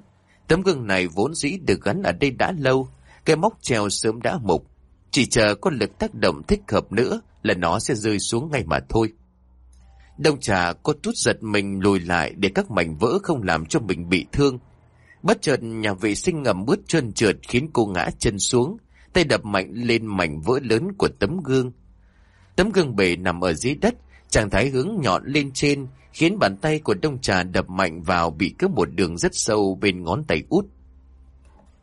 Tấm gương này vốn dĩ được gắn ở đây đã lâu, cái móc treo sớm đã mục. Chỉ chờ có lực tác động thích hợp nữa là nó sẽ rơi xuống ngay mà thôi. Đông trà có chút giật mình lùi lại để các mảnh vỡ không làm cho mình bị thương. Bất chợt nhà vệ sinh ngầm bước trơn trượt khiến cô ngã chân xuống, tay đập mạnh lên mảnh vỡ lớn của tấm gương. Tấm gương bể nằm ở dưới đất, trạng thái hướng nhọn lên trên, khiến bàn tay của đông trà đập mạnh vào bị cướp một đường rất sâu bên ngón tay út.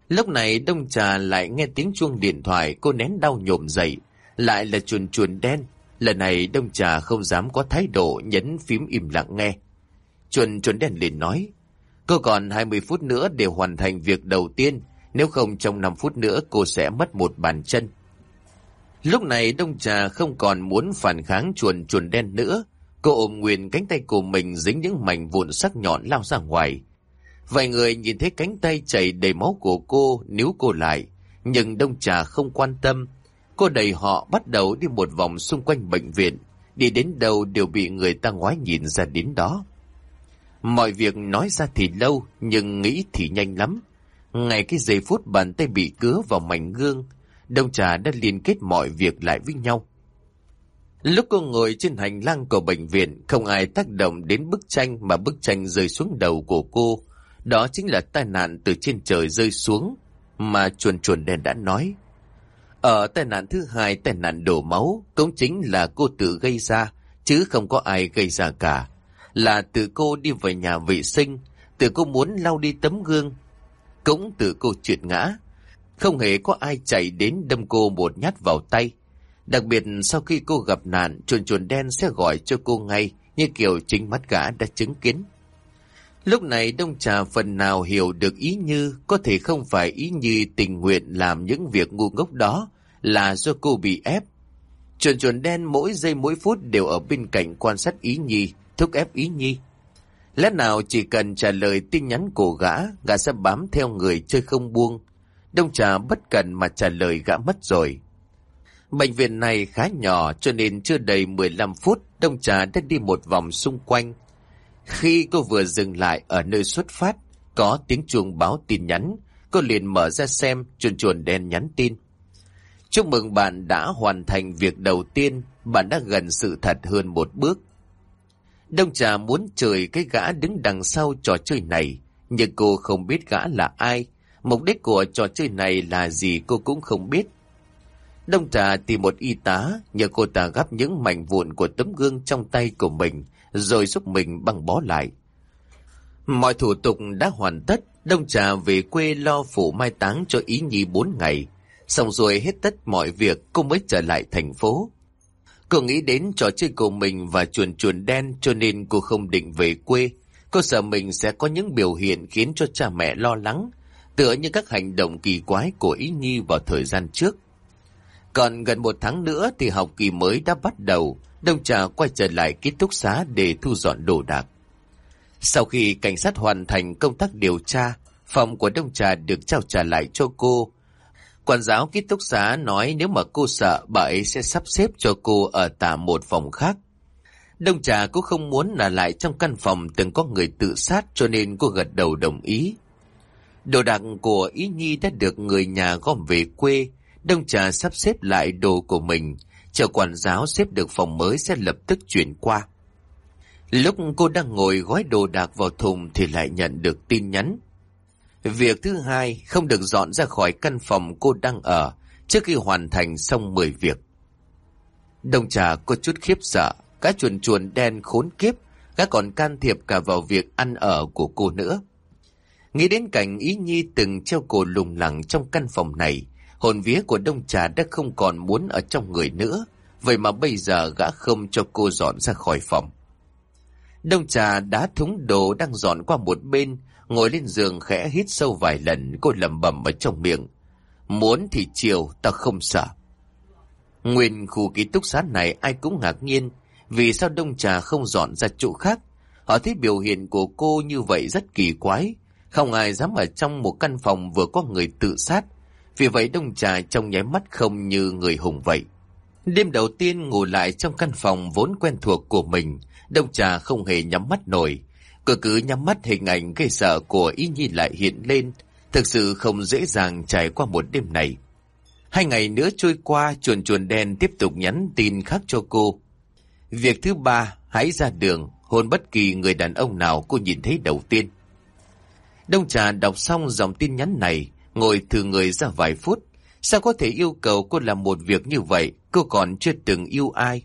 Lúc này đông trà lại nghe tiếng chuông điện thoại, cô nén đau nhổm dậy, lại là chuồn chuồn đen. Lần này đông trà không dám có thái độ nhấn phím im lặng nghe. Chuồn chuồn đen liền nói. Cô còn 20 phút nữa để hoàn thành việc đầu tiên. Nếu không trong 5 phút nữa cô sẽ mất một bàn chân. Lúc này đông trà không còn muốn phản kháng chuồn chuồn đen nữa. Cô ôm nguyên cánh tay của mình dính những mảnh vụn sắc nhọn lao ra ngoài. Vài người nhìn thấy cánh tay chảy đầy máu của cô, níu cô lại. Nhưng đông trà không quan tâm. Cô đẩy họ bắt đầu đi một vòng xung quanh bệnh viện. Đi đến đâu đều bị người ta ngoái nhìn ra đến đó. Mọi việc nói ra thì lâu, nhưng nghĩ thì nhanh lắm. Ngay cái giây phút bàn tay bị cứa vào mảnh gương, Đông Trà đã liên kết mọi việc lại với nhau. Lúc cô ngồi trên hành lang của bệnh viện, không ai tác động đến bức tranh mà bức tranh rơi xuống đầu của cô. Đó chính là tai nạn từ trên trời rơi xuống, mà chuồn chuồn đen đã nói. Ở tai nạn thứ hai, tai nạn đổ máu, cũng chính là cô tự gây ra, chứ không có ai gây ra cả là từ cô đi về nhà vệ sinh, từ cô muốn lau đi tấm gương, cũng từ cô trượt ngã. Không hề có ai chạy đến đâm cô một nhát vào tay. Đặc biệt sau khi cô gặp nạn, chuồn chuồn đen sẽ gọi cho cô ngay, như kiểu chính mắt gã đã chứng kiến. Lúc này Đông Trà phần nào hiểu được ý như có thể không phải ý như tình nguyện làm những việc ngu ngốc đó là do cô bị ép. Chuồn chuồn đen mỗi giây mỗi phút đều ở bên cạnh quan sát ý nhi, thúc ép ý nhi. Lẽ nào chỉ cần trả lời tin nhắn của gã, gã sẽ bám theo người chơi không buông. Đông trà bất cần mà trả lời gã mất rồi. Bệnh viện này khá nhỏ cho nên chưa đầy 15 phút Đông trà đã đi một vòng xung quanh. Khi cô vừa dừng lại ở nơi xuất phát, có tiếng chuông báo tin nhắn, cô liền mở ra xem chuồn chuồn đen nhắn tin. Chúc mừng bạn đã hoàn thành việc đầu tiên, bạn đã gần sự thật hơn một bước. Đông trà muốn chửi cái gã đứng đằng sau trò chơi này, nhưng cô không biết gã là ai. Mục đích của trò chơi này là gì cô cũng không biết. Đông trà tìm một y tá, nhờ cô ta gắp những mảnh vụn của tấm gương trong tay của mình, rồi giúp mình băng bó lại. Mọi thủ tục đã hoàn tất, Đông trà về quê lo phủ mai táng cho ý nhi bốn ngày. Xong rồi hết tất mọi việc, cô mới trở lại thành phố. Cô nghĩ đến trò chơi của mình và chuồn chuồn đen cho nên cô không định về quê. Cô sợ mình sẽ có những biểu hiện khiến cho cha mẹ lo lắng, tựa như các hành động kỳ quái của Ý Nhi vào thời gian trước. Còn gần một tháng nữa thì học kỳ mới đã bắt đầu, Đông Trà quay trở lại ký túc xá để thu dọn đồ đạc. Sau khi cảnh sát hoàn thành công tác điều tra, phòng của Đông Trà được trao trả lại cho cô, Quản giáo ký túc xá nói nếu mà cô sợ, bà ấy sẽ sắp xếp cho cô ở tạm một phòng khác. Đông trà cũng không muốn là lại trong căn phòng từng có người tự sát cho nên cô gật đầu đồng ý. Đồ đạc của Ý Nhi đã được người nhà gom về quê. Đông trà sắp xếp lại đồ của mình. Chờ quản giáo xếp được phòng mới sẽ lập tức chuyển qua. Lúc cô đang ngồi gói đồ đạc vào thùng thì lại nhận được tin nhắn. Việc thứ hai, không được dọn ra khỏi căn phòng cô đang ở trước khi hoàn thành xong 10 việc. Đông trà có chút khiếp sợ, cá chuồn chuồn đen khốn kiếp, gã còn can thiệp cả vào việc ăn ở của cô nữa. Nghĩ đến cảnh ý nhi từng treo cổ lùng lẳng trong căn phòng này, hồn vía của đông trà đã không còn muốn ở trong người nữa, vậy mà bây giờ gã không cho cô dọn ra khỏi phòng. Đông trà đá thúng đồ đang dọn qua một bên, Ngồi lên giường khẽ hít sâu vài lần, cô lẩm bẩm ở trong miệng. Muốn thì chiều, ta không sợ. Nguyên khu ký túc xá này ai cũng ngạc nhiên, vì sao Đông Trà không dọn ra chỗ khác. Họ thấy biểu hiện của cô như vậy rất kỳ quái. Không ai dám ở trong một căn phòng vừa có người tự sát. Vì vậy Đông Trà trông nháy mắt không như người hùng vậy. Đêm đầu tiên ngủ lại trong căn phòng vốn quen thuộc của mình, Đông Trà không hề nhắm mắt nổi. Cô cứ nhắm mắt hình ảnh gây sợ của ý nhi lại hiện lên, thực sự không dễ dàng trải qua một đêm này. Hai ngày nữa trôi qua, chuồn chuồn đen tiếp tục nhắn tin khác cho cô. Việc thứ ba, hãy ra đường, hôn bất kỳ người đàn ông nào cô nhìn thấy đầu tiên. Đông trà đọc xong dòng tin nhắn này, ngồi thử người ra vài phút. Sao có thể yêu cầu cô làm một việc như vậy, cô còn chưa từng yêu ai.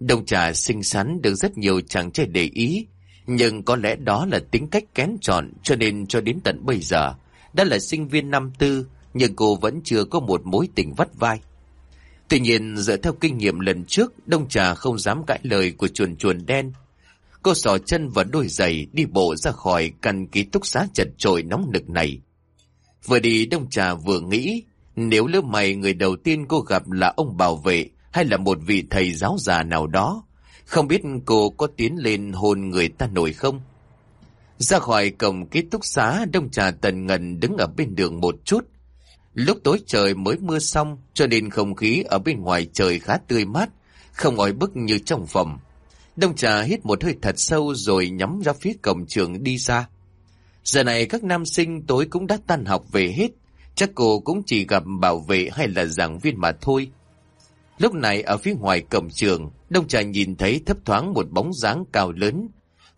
Đông trà xinh xắn được rất nhiều chàng trai để ý, nhưng có lẽ đó là tính cách kén chọn cho nên cho đến tận bây giờ, đã là sinh viên năm tư, nhưng cô vẫn chưa có một mối tình vắt vai. Tuy nhiên dựa theo kinh nghiệm lần trước, Đông Trà không dám cãi lời của chuồn chuồn đen. Cô sò chân và đôi giày đi bộ ra khỏi căn ký túc xá chật trội nóng nực này. Vừa đi Đông Trà vừa nghĩ, nếu lớp mày người đầu tiên cô gặp là ông bảo vệ hay là một vị thầy giáo già nào đó, không biết cô có tiến lên hôn người ta nổi không? Ra khỏi cổng ký túc xá, Đông Trà tần ngần đứng ở bên đường một chút. Lúc tối trời mới mưa xong, cho nên không khí ở bên ngoài trời khá tươi mát, không oi bức như trong phòng. Đông Trà hít một hơi thật sâu rồi nhắm ra phía cổng trường đi ra. Giờ này các nam sinh tối cũng đã tan học về hết, chắc cô cũng chỉ gặp bảo vệ hay là giảng viên mà thôi. Lúc này ở phía ngoài cổng trường, Đông Trà nhìn thấy thấp thoáng một bóng dáng cao lớn.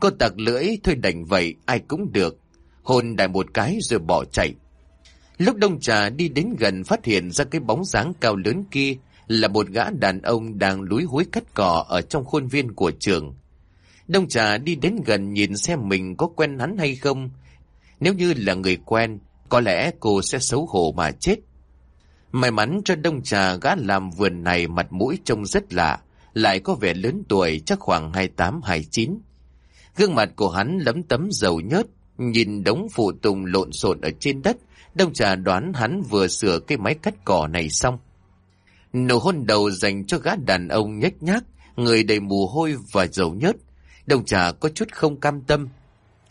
Cô tặc lưỡi thôi đành vậy, ai cũng được. hồn đại một cái rồi bỏ chạy. Lúc Đông Trà đi đến gần phát hiện ra cái bóng dáng cao lớn kia là một gã đàn ông đang lúi húi cắt cỏ ở trong khuôn viên của trường. Đông Trà đi đến gần nhìn xem mình có quen hắn hay không. Nếu như là người quen, có lẽ cô sẽ xấu hổ mà chết. May mắn cho Đông Trà gã làm vườn này mặt mũi trông rất lạ, lại có vẻ lớn tuổi chắc khoảng 28-29. Gương mặt của hắn lấm tấm dầu nhớt, nhìn đống phụ tùng lộn xộn ở trên đất, Đông Trà đoán hắn vừa sửa cái máy cắt cỏ này xong. Nụ hôn đầu dành cho gã đàn ông nhếch nhác, người đầy mồ hôi và dầu nhớt. Đông Trà có chút không cam tâm.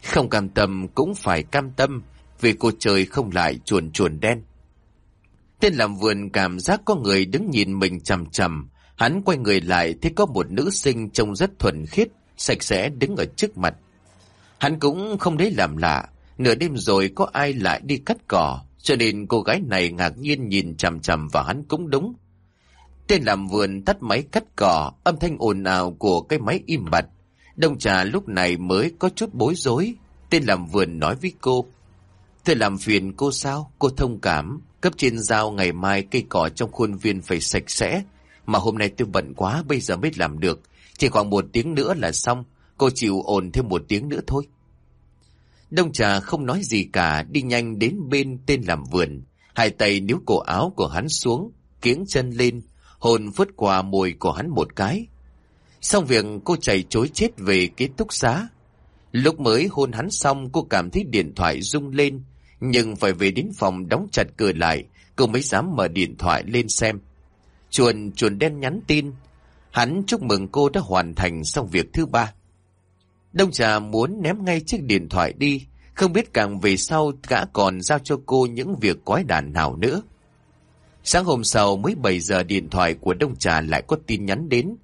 Không cam tâm cũng phải cam tâm, vì cô trời không lại chuồn chuồn đen. Tên làm vườn cảm giác có người đứng nhìn mình chầm chầm. Hắn quay người lại thấy có một nữ sinh trông rất thuần khiết, sạch sẽ đứng ở trước mặt. Hắn cũng không thấy làm lạ. Nửa đêm rồi có ai lại đi cắt cỏ, cho nên cô gái này ngạc nhiên nhìn chằm chằm vào hắn cũng đúng. Tên làm vườn tắt máy cắt cỏ, âm thanh ồn ào của cái máy im bặt. Đông trà lúc này mới có chút bối rối. Tên làm vườn nói với cô. Tôi làm phiền cô sao? Cô thông cảm. Cấp trên giao ngày mai cây cỏ trong khuôn viên phải sạch sẽ. Mà hôm nay tôi bận quá bây giờ mới làm được. Chỉ khoảng một tiếng nữa là xong. Cô chịu ồn thêm một tiếng nữa thôi. Đông trà không nói gì cả đi nhanh đến bên tên làm vườn. Hai tay níu cổ áo của hắn xuống, kiếng chân lên, hồn phớt qua môi của hắn một cái. Xong việc cô chạy chối chết về ký túc xá. Lúc mới hôn hắn xong cô cảm thấy điện thoại rung lên, nhưng phải về đến phòng đóng chặt cửa lại, cô mới dám mở điện thoại lên xem. Chuồn chuồn đen nhắn tin, hắn chúc mừng cô đã hoàn thành xong việc thứ ba. Đông trà muốn ném ngay chiếc điện thoại đi, không biết càng về sau gã còn giao cho cô những việc quái đản nào nữa. Sáng hôm sau mới 7 giờ điện thoại của Đông Trà lại có tin nhắn đến.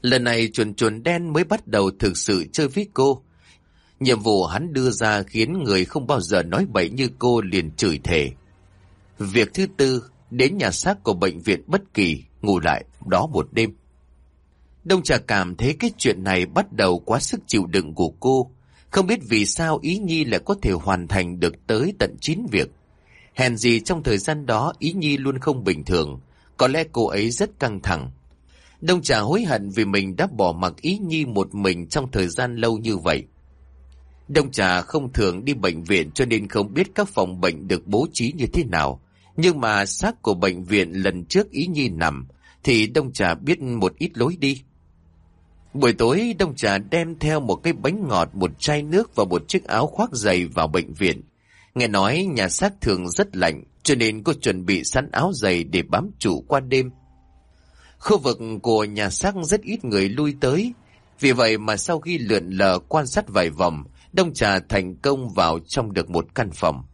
Lần này chuồn chuồn đen mới bắt đầu thực sự chơi với cô. Nhiệm vụ hắn đưa ra khiến người không bao giờ nói bậy như cô liền chửi thề. Việc thứ tư, đến nhà xác của bệnh viện bất kỳ, ngủ lại đó một đêm. Đông Trà cảm thấy cái chuyện này bắt đầu quá sức chịu đựng của cô. Không biết vì sao Ý Nhi lại có thể hoàn thành được tới tận 9 việc. Hèn gì trong thời gian đó Ý Nhi luôn không bình thường. Có lẽ cô ấy rất căng thẳng. Đông Trà hối hận vì mình đã bỏ mặc Ý Nhi một mình trong thời gian lâu như vậy. Đông Trà không thường đi bệnh viện cho nên không biết các phòng bệnh được bố trí như thế nào. Nhưng mà xác của bệnh viện lần trước Ý Nhi nằm thì Đông Trà biết một ít lối đi. Buổi tối Đông Trà đem theo một cái bánh ngọt, một chai nước và một chiếc áo khoác dày vào bệnh viện. Nghe nói nhà xác thường rất lạnh, cho nên cô chuẩn bị sẵn áo dày để bám trụ qua đêm. Khu vực của nhà xác rất ít người lui tới, vì vậy mà sau khi lượn lờ quan sát vài vòng, Đông Trà thành công vào trong được một căn phòng.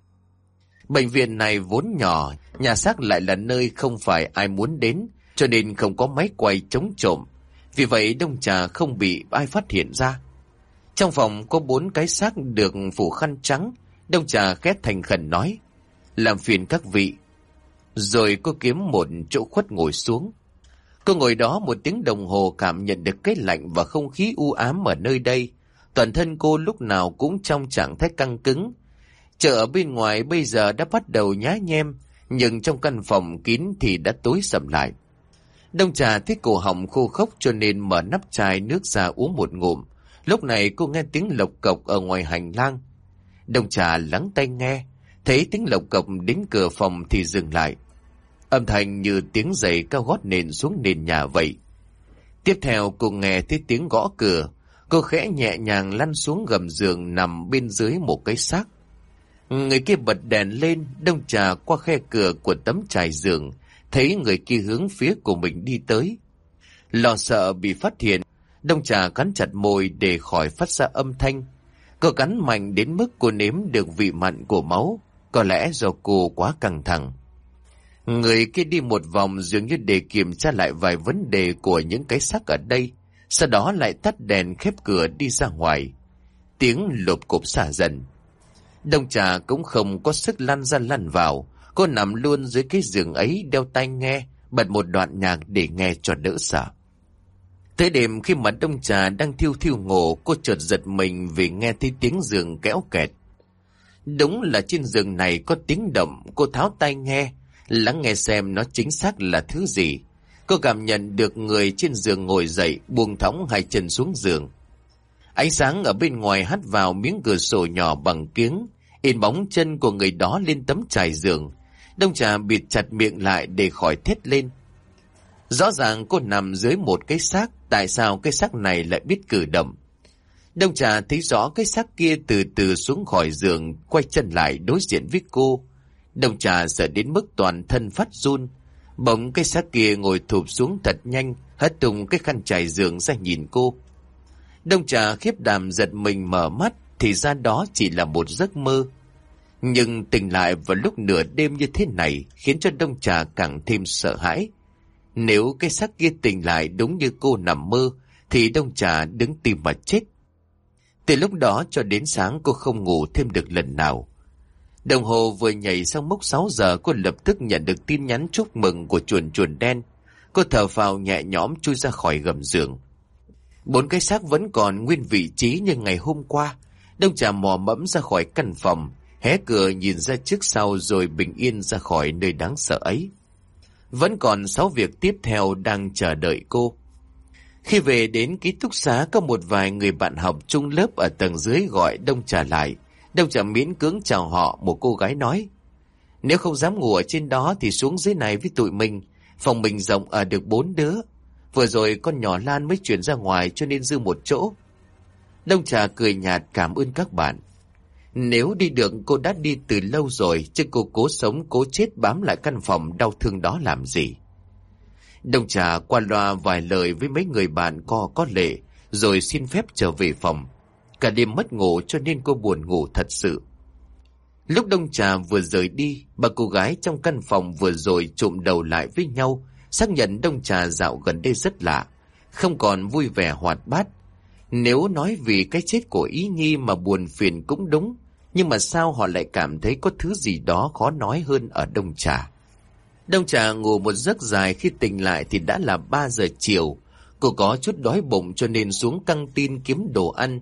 Bệnh viện này vốn nhỏ, nhà xác lại là nơi không phải ai muốn đến, cho nên không có máy quay chống trộm. Vì vậy Đông Trà không bị ai phát hiện ra. Trong phòng có bốn cái xác được phủ khăn trắng, Đông Trà khét thành khẩn nói, làm phiền các vị. Rồi cô kiếm một chỗ khuất ngồi xuống. Cô ngồi đó một tiếng đồng hồ cảm nhận được cái lạnh và không khí u ám ở nơi đây. Toàn thân cô lúc nào cũng trong trạng thái căng cứng. Chợ ở bên ngoài bây giờ đã bắt đầu nhá nhem, nhưng trong căn phòng kín thì đã tối sầm lại. Đông trà thấy cổ họng khô khốc cho nên mở nắp chai nước ra uống một ngụm. Lúc này cô nghe tiếng lộc cộc ở ngoài hành lang. Đông trà lắng tay nghe, thấy tiếng lộc cộc đến cửa phòng thì dừng lại. Âm thanh như tiếng giày cao gót nền xuống nền nhà vậy. Tiếp theo cô nghe thấy tiếng gõ cửa. Cô khẽ nhẹ nhàng lăn xuống gầm giường nằm bên dưới một cái xác. Người kia bật đèn lên, đông trà qua khe cửa của tấm trải giường, thấy người kia hướng phía của mình đi tới. Lo sợ bị phát hiện, đông trà cắn chặt môi để khỏi phát ra âm thanh. Cô cắn mạnh đến mức cô nếm được vị mặn của máu, có lẽ do cô quá căng thẳng. Người kia đi một vòng dường như để kiểm tra lại vài vấn đề của những cái xác ở đây, sau đó lại tắt đèn khép cửa đi ra ngoài. Tiếng lộp cộp xả dần. Đông trà cũng không có sức lăn ra lăn vào, cô nằm luôn dưới cái giường ấy đeo tai nghe, bật một đoạn nhạc để nghe cho đỡ sợ. Tới đêm khi mặt đông trà đang thiêu thiêu ngủ, cô chợt giật mình vì nghe thấy tiếng giường kéo kẹt. Đúng là trên giường này có tiếng động, cô tháo tay nghe, lắng nghe xem nó chính xác là thứ gì. Cô cảm nhận được người trên giường ngồi dậy, buông thõng hai chân xuống giường. Ánh sáng ở bên ngoài hắt vào miếng cửa sổ nhỏ bằng kiếng, in bóng chân của người đó lên tấm trải giường. Đông trà bịt chặt miệng lại để khỏi thét lên. Rõ ràng cô nằm dưới một cái xác, tại sao cái xác này lại biết cử động? Đông trà thấy rõ cái xác kia từ từ xuống khỏi giường, quay chân lại đối diện với cô. Đông trà sợ đến mức toàn thân phát run. Bỗng cái xác kia ngồi thụp xuống thật nhanh, hất tung cái khăn trải giường ra nhìn cô. Đông trà khiếp đàm giật mình mở mắt, thì ra đó chỉ là một giấc mơ. Nhưng tỉnh lại vào lúc nửa đêm như thế này khiến cho đông trà càng thêm sợ hãi. Nếu cái xác kia tỉnh lại đúng như cô nằm mơ, thì đông trà đứng tim mà chết. Từ lúc đó cho đến sáng cô không ngủ thêm được lần nào. Đồng hồ vừa nhảy sang mốc 6 giờ cô lập tức nhận được tin nhắn chúc mừng của chuồn chuồn đen. Cô thở phào nhẹ nhõm chui ra khỏi gầm giường. Bốn cái xác vẫn còn nguyên vị trí như ngày hôm qua. Đông trà mò mẫm ra khỏi căn phòng, hé cửa nhìn ra trước sau rồi bình yên ra khỏi nơi đáng sợ ấy. Vẫn còn sáu việc tiếp theo đang chờ đợi cô. Khi về đến ký túc xá, có một vài người bạn học chung lớp ở tầng dưới gọi Đông Trà lại. Đông Trà miễn cưỡng chào họ, một cô gái nói. Nếu không dám ngủ ở trên đó thì xuống dưới này với tụi mình. Phòng mình rộng ở được bốn đứa. Vừa rồi con nhỏ Lan mới chuyển ra ngoài cho nên dư một chỗ. Đông Trà cười nhạt cảm ơn các bạn. Nếu đi được cô đã đi từ lâu rồi, chứ cô cố sống cố chết bám lại căn phòng đau thương đó làm gì. Đông trà qua loa vài lời với mấy người bạn co có lệ, rồi xin phép trở về phòng. Cả đêm mất ngủ cho nên cô buồn ngủ thật sự. Lúc đông trà vừa rời đi, bà cô gái trong căn phòng vừa rồi trụm đầu lại với nhau, xác nhận đông trà dạo gần đây rất lạ, không còn vui vẻ hoạt bát. Nếu nói vì cái chết của ý nhi mà buồn phiền cũng đúng, nhưng mà sao họ lại cảm thấy có thứ gì đó khó nói hơn ở đông trà. Đông trà ngủ một giấc dài khi tỉnh lại thì đã là 3 giờ chiều. Cô có chút đói bụng cho nên xuống căng tin kiếm đồ ăn.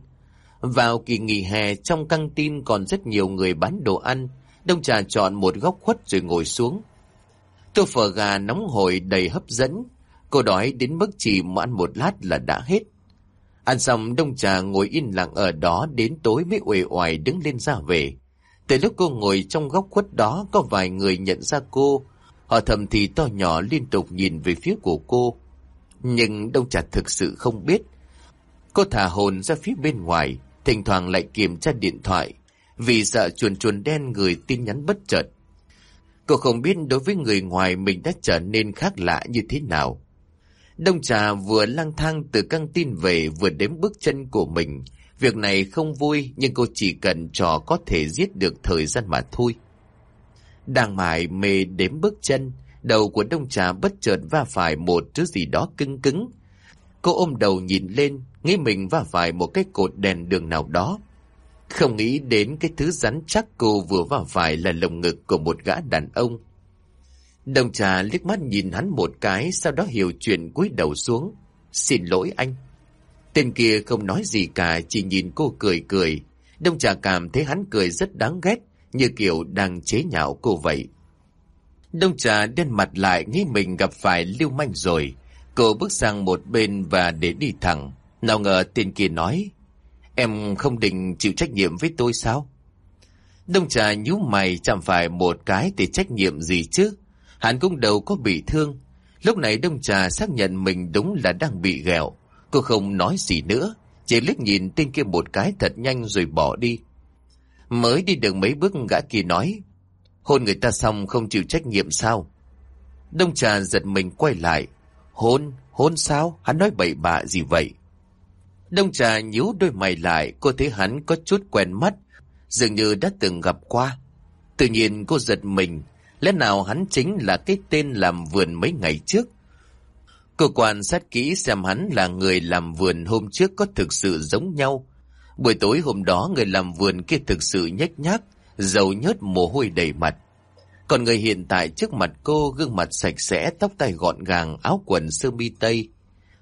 Vào kỳ nghỉ hè trong căng tin còn rất nhiều người bán đồ ăn. Đông trà chọn một góc khuất rồi ngồi xuống. Tô phở gà nóng hổi đầy hấp dẫn. Cô đói đến mức chỉ mà ăn một lát là đã hết. Ăn xong đông trà ngồi yên lặng ở đó đến tối mới uể oải đứng lên ra về. Từ lúc cô ngồi trong góc khuất đó có vài người nhận ra cô Họ thầm thì to nhỏ liên tục nhìn về phía của cô. Nhưng Đông Trà thực sự không biết. Cô thả hồn ra phía bên ngoài, thỉnh thoảng lại kiểm tra điện thoại, vì sợ chuồn chuồn đen gửi tin nhắn bất chợt. Cô không biết đối với người ngoài mình đã trở nên khác lạ như thế nào. Đông Trà vừa lang thang từ căng tin về vừa đếm bước chân của mình. Việc này không vui nhưng cô chỉ cần trò có thể giết được thời gian mà thôi. Đang mải mê đếm bước chân, đầu của đông trà bất chợt va phải một thứ gì đó cứng cứng. Cô ôm đầu nhìn lên, nghĩ mình va phải một cái cột đèn đường nào đó. Không nghĩ đến cái thứ rắn chắc cô vừa va phải là lồng ngực của một gã đàn ông. Đồng trà liếc mắt nhìn hắn một cái, sau đó hiểu chuyện cúi đầu xuống. Xin lỗi anh. Tên kia không nói gì cả, chỉ nhìn cô cười cười. Đông trà cảm thấy hắn cười rất đáng ghét, như kiểu đang chế nhạo cô vậy. Đông trà đen mặt lại nghĩ mình gặp phải lưu manh rồi. Cô bước sang một bên và để đi thẳng. Nào ngờ tên kia nói, em không định chịu trách nhiệm với tôi sao? Đông trà nhú mày chẳng phải một cái thì trách nhiệm gì chứ. Hắn cũng đâu có bị thương. Lúc này đông trà xác nhận mình đúng là đang bị ghẹo. Cô không nói gì nữa, chỉ liếc nhìn tên kia một cái thật nhanh rồi bỏ đi. Mới đi được mấy bước gã kia nói, hôn người ta xong không chịu trách nhiệm sao? Đông trà giật mình quay lại, hôn, hôn sao? Hắn nói bậy bạ gì vậy? Đông trà nhíu đôi mày lại, cô thấy hắn có chút quen mắt, dường như đã từng gặp qua. Tự nhiên cô giật mình, lẽ nào hắn chính là cái tên làm vườn mấy ngày trước? cơ quan sát kỹ xem hắn là người làm vườn hôm trước có thực sự giống nhau. Buổi tối hôm đó người làm vườn kia thực sự nhếch nhác, dầu nhớt mồ hôi đầy mặt. Còn người hiện tại trước mặt cô gương mặt sạch sẽ, tóc tai gọn gàng, áo quần sơ mi tây.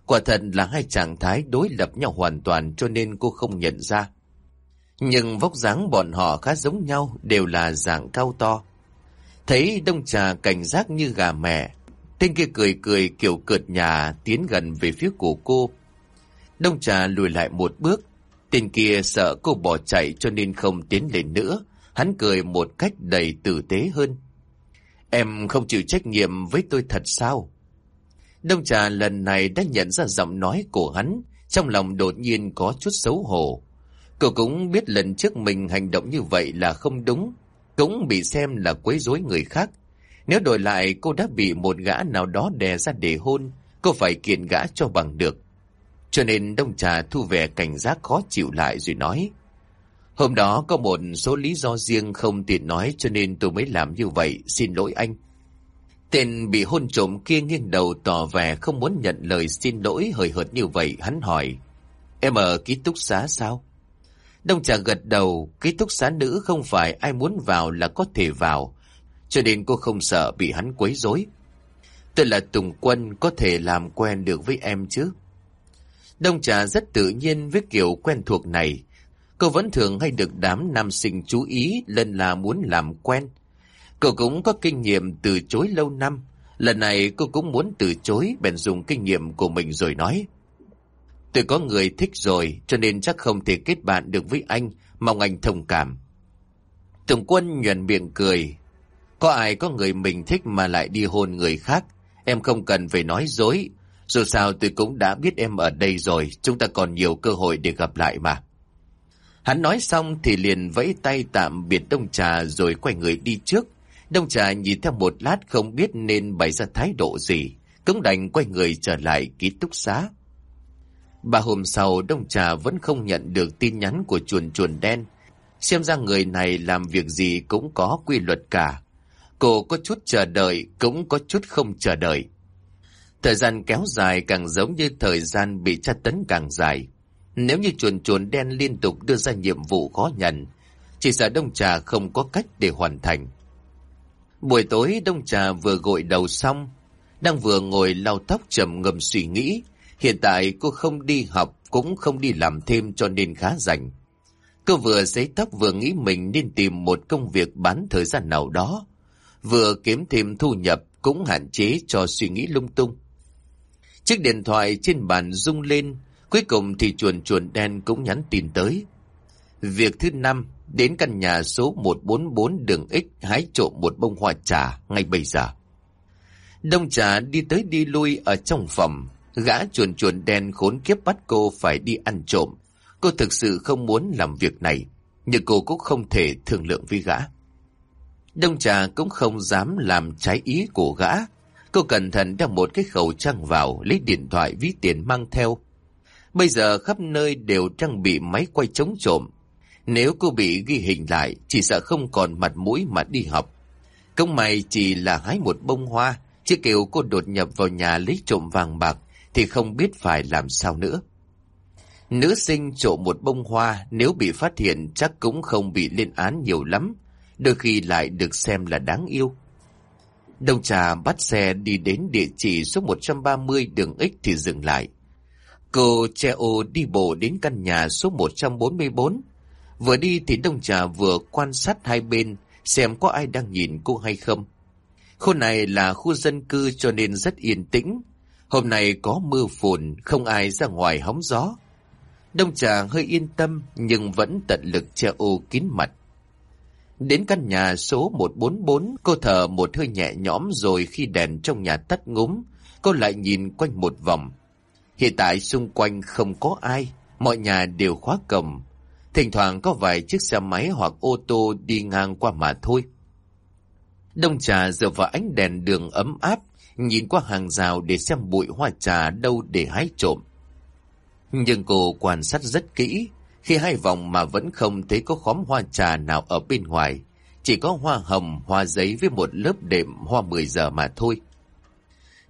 Quả thật là hai trạng thái đối lập nhau hoàn toàn cho nên cô không nhận ra. Nhưng vóc dáng bọn họ khá giống nhau, đều là dạng cao to. Thấy đông trà cảnh giác như gà mẹ, tên kia cười cười kiểu cợt nhà tiến gần về phía của cô. Đông trà lùi lại một bước, tên kia sợ cô bỏ chạy cho nên không tiến lên nữa, hắn cười một cách đầy tử tế hơn. Em không chịu trách nhiệm với tôi thật sao? Đông trà lần này đã nhận ra giọng nói của hắn, trong lòng đột nhiên có chút xấu hổ. Cô cũng biết lần trước mình hành động như vậy là không đúng, cũng bị xem là quấy rối người khác. Nếu đổi lại cô đã bị một gã nào đó đè ra để hôn, cô phải kiện gã cho bằng được. Cho nên Đông Trà thu về cảnh giác khó chịu lại rồi nói. Hôm đó có một số lý do riêng không tiện nói cho nên tôi mới làm như vậy, xin lỗi anh. Tên bị hôn trộm kia nghiêng đầu tỏ vẻ không muốn nhận lời xin lỗi hời hợt như vậy, hắn hỏi. Em ở ký túc xá sao? Đông trà gật đầu, ký túc xá nữ không phải ai muốn vào là có thể vào, cho nên cô không sợ bị hắn quấy rối. Tôi là Tùng Quân, có thể làm quen được với em chứ? Đông trà rất tự nhiên với kiểu quen thuộc này. Cô vẫn thường hay được đám nam sinh chú ý lên là muốn làm quen. Cô cũng có kinh nghiệm từ chối lâu năm. Lần này cô cũng muốn từ chối bèn dùng kinh nghiệm của mình rồi nói. Tôi có người thích rồi cho nên chắc không thể kết bạn được với anh, mong anh thông cảm. Tùng quân nhuận miệng cười. Có ai có người mình thích mà lại đi hôn người khác, em không cần phải nói dối. Dù sao tôi cũng đã biết em ở đây rồi, chúng ta còn nhiều cơ hội để gặp lại mà. Hắn nói xong thì liền vẫy tay tạm biệt Đông Trà rồi quay người đi trước. Đông Trà nhìn theo một lát không biết nên bày ra thái độ gì, cũng đành quay người trở lại ký túc xá. Ba hôm sau Đông Trà vẫn không nhận được tin nhắn của chuồn chuồn đen. Xem ra người này làm việc gì cũng có quy luật cả. Cô có chút chờ đợi, cũng có chút không chờ đợi. Thời gian kéo dài càng giống như thời gian bị tra tấn càng dài. Nếu như chuồn chuồn đen liên tục đưa ra nhiệm vụ khó nhận, chỉ sợ Đông Trà không có cách để hoàn thành. Buổi tối Đông Trà vừa gội đầu xong, đang vừa ngồi lau tóc trầm ngầm suy nghĩ, Hiện tại cô không đi học cũng không đi làm thêm cho nên khá rảnh. Cô vừa giấy tóc vừa nghĩ mình nên tìm một công việc bán thời gian nào đó. Vừa kiếm thêm thu nhập cũng hạn chế cho suy nghĩ lung tung. Chiếc điện thoại trên bàn rung lên, cuối cùng thì chuồn chuồn đen cũng nhắn tin tới. Việc thứ năm, đến căn nhà số 144 đường X hái trộm một bông hoa trà ngay bây giờ. Đông trà đi tới đi lui ở trong phòng, Gã chuồn chuồn đen khốn kiếp bắt cô phải đi ăn trộm. Cô thực sự không muốn làm việc này, nhưng cô cũng không thể thương lượng với gã. Đông trà cũng không dám làm trái ý của gã. Cô cẩn thận đeo một cái khẩu trang vào, lấy điện thoại ví tiền mang theo. Bây giờ khắp nơi đều trang bị máy quay chống trộm. Nếu cô bị ghi hình lại, chỉ sợ không còn mặt mũi mà đi học. Công mày chỉ là hái một bông hoa, chứ kêu cô đột nhập vào nhà lấy trộm vàng bạc, thì không biết phải làm sao nữa. Nữ sinh trộm một bông hoa nếu bị phát hiện chắc cũng không bị lên án nhiều lắm, đôi khi lại được xem là đáng yêu. Đông trà bắt xe đi đến địa chỉ số 130 đường X thì dừng lại. Cô che ô đi bộ đến căn nhà số 144. Vừa đi thì Đông Trà vừa quan sát hai bên xem có ai đang nhìn cô hay không. Khu này là khu dân cư cho nên rất yên tĩnh, Hôm nay có mưa phùn, không ai ra ngoài hóng gió. Đông trà hơi yên tâm nhưng vẫn tận lực che ô kín mặt. Đến căn nhà số 144, cô thở một hơi nhẹ nhõm rồi khi đèn trong nhà tắt ngúm, cô lại nhìn quanh một vòng. Hiện tại xung quanh không có ai, mọi nhà đều khóa cầm, Thỉnh thoảng có vài chiếc xe máy hoặc ô tô đi ngang qua mà thôi. Đông trà dựa vào ánh đèn đường ấm áp, nhìn qua hàng rào để xem bụi hoa trà đâu để hái trộm. Nhưng cô quan sát rất kỹ, khi hai vòng mà vẫn không thấy có khóm hoa trà nào ở bên ngoài, chỉ có hoa hồng, hoa giấy với một lớp đệm hoa 10 giờ mà thôi.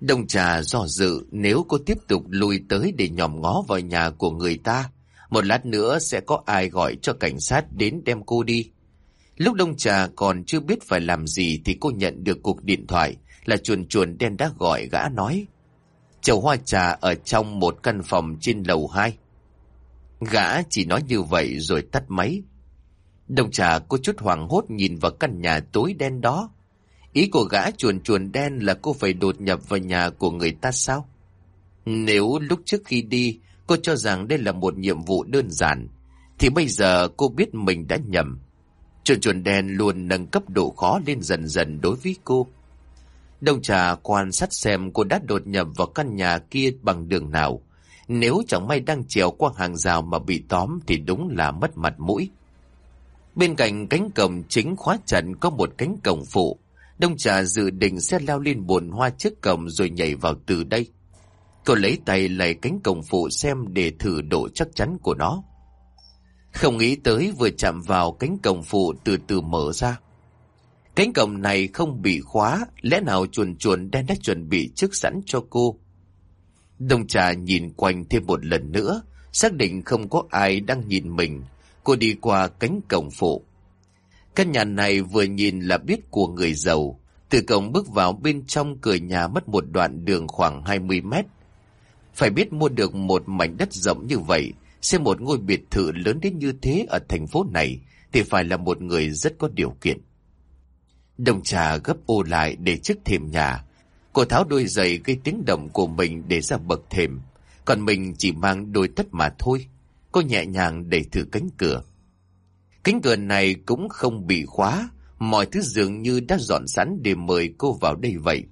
Đông trà do dự nếu cô tiếp tục lùi tới để nhòm ngó vào nhà của người ta, một lát nữa sẽ có ai gọi cho cảnh sát đến đem cô đi. Lúc đông trà còn chưa biết phải làm gì thì cô nhận được cuộc điện thoại là chuồn chuồn đen đã gọi gã nói. Chầu hoa trà ở trong một căn phòng trên lầu 2. Gã chỉ nói như vậy rồi tắt máy. Đồng trà có chút hoảng hốt nhìn vào căn nhà tối đen đó. Ý của gã chuồn chuồn đen là cô phải đột nhập vào nhà của người ta sao? Nếu lúc trước khi đi cô cho rằng đây là một nhiệm vụ đơn giản, thì bây giờ cô biết mình đã nhầm. Chuồn chuồn đen luôn nâng cấp độ khó lên dần dần đối với cô. Đông trà quan sát xem cô đã đột nhập vào căn nhà kia bằng đường nào. Nếu chẳng may đang trèo qua hàng rào mà bị tóm thì đúng là mất mặt mũi. Bên cạnh cánh cổng chính khóa chặt có một cánh cổng phụ. Đông trà dự định sẽ leo lên bồn hoa trước cổng rồi nhảy vào từ đây. Cô lấy tay lấy cánh cổng phụ xem để thử độ chắc chắn của nó. Không nghĩ tới vừa chạm vào cánh cổng phụ từ từ mở ra. Cánh cổng này không bị khóa, lẽ nào chuồn chuồn đen đã chuẩn bị trước sẵn cho cô. Đông trà nhìn quanh thêm một lần nữa, xác định không có ai đang nhìn mình. Cô đi qua cánh cổng phụ. Căn nhà này vừa nhìn là biết của người giàu. Từ cổng bước vào bên trong cửa nhà mất một đoạn đường khoảng 20 mét. Phải biết mua được một mảnh đất rộng như vậy, xem một ngôi biệt thự lớn đến như thế ở thành phố này, thì phải là một người rất có điều kiện. Đồng trà gấp ô lại để trước thềm nhà. Cô tháo đôi giày gây tiếng động của mình để ra bậc thềm. Còn mình chỉ mang đôi tất mà thôi. Cô nhẹ nhàng đẩy thử cánh cửa. Cánh cửa này cũng không bị khóa. Mọi thứ dường như đã dọn sẵn để mời cô vào đây vậy.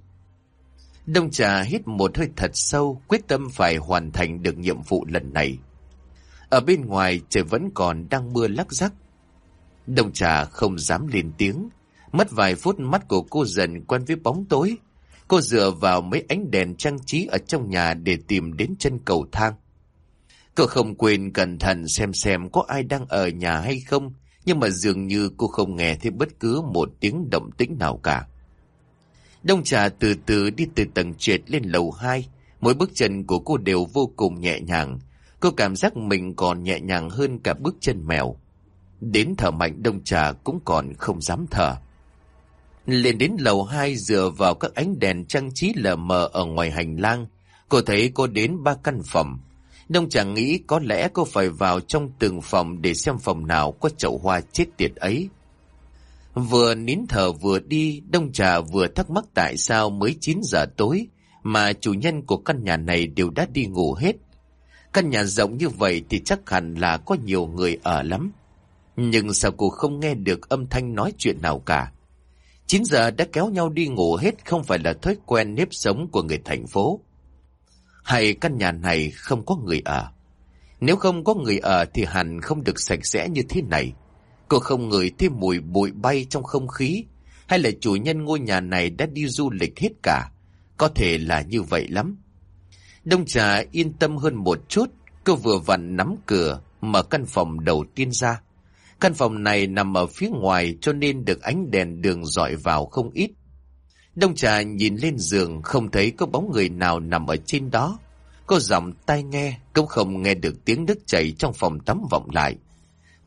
Đông trà hít một hơi thật sâu, quyết tâm phải hoàn thành được nhiệm vụ lần này. Ở bên ngoài trời vẫn còn đang mưa lắc rắc. Đông trà không dám lên tiếng, Mất vài phút mắt của cô dần quen với bóng tối. Cô dựa vào mấy ánh đèn trang trí ở trong nhà để tìm đến chân cầu thang. Cô không quên cẩn thận xem xem có ai đang ở nhà hay không, nhưng mà dường như cô không nghe thấy bất cứ một tiếng động tĩnh nào cả. Đông trà từ từ đi từ tầng trệt lên lầu 2, mỗi bước chân của cô đều vô cùng nhẹ nhàng. Cô cảm giác mình còn nhẹ nhàng hơn cả bước chân mèo. Đến thở mạnh đông trà cũng còn không dám thở. Lên đến lầu 2 dựa vào các ánh đèn trang trí lờ mờ ở ngoài hành lang. Cô thấy cô đến ba căn phòng. Đông chẳng nghĩ có lẽ cô phải vào trong từng phòng để xem phòng nào có chậu hoa chết tiệt ấy. Vừa nín thở vừa đi, Đông Trà vừa thắc mắc tại sao mới 9 giờ tối mà chủ nhân của căn nhà này đều đã đi ngủ hết. Căn nhà rộng như vậy thì chắc hẳn là có nhiều người ở lắm. Nhưng sao cô không nghe được âm thanh nói chuyện nào cả? 9 giờ đã kéo nhau đi ngủ hết không phải là thói quen nếp sống của người thành phố. Hay căn nhà này không có người ở. Nếu không có người ở thì hẳn không được sạch sẽ như thế này. Cô không ngửi thêm mùi bụi bay trong không khí. Hay là chủ nhân ngôi nhà này đã đi du lịch hết cả. Có thể là như vậy lắm. Đông trà yên tâm hơn một chút. Cô vừa vặn nắm cửa, mở căn phòng đầu tiên ra. Căn phòng này nằm ở phía ngoài cho nên được ánh đèn đường dọi vào không ít. Đông trà nhìn lên giường, không thấy có bóng người nào nằm ở trên đó. Cô giọng tai nghe, cũng không nghe được tiếng nước chảy trong phòng tắm vọng lại.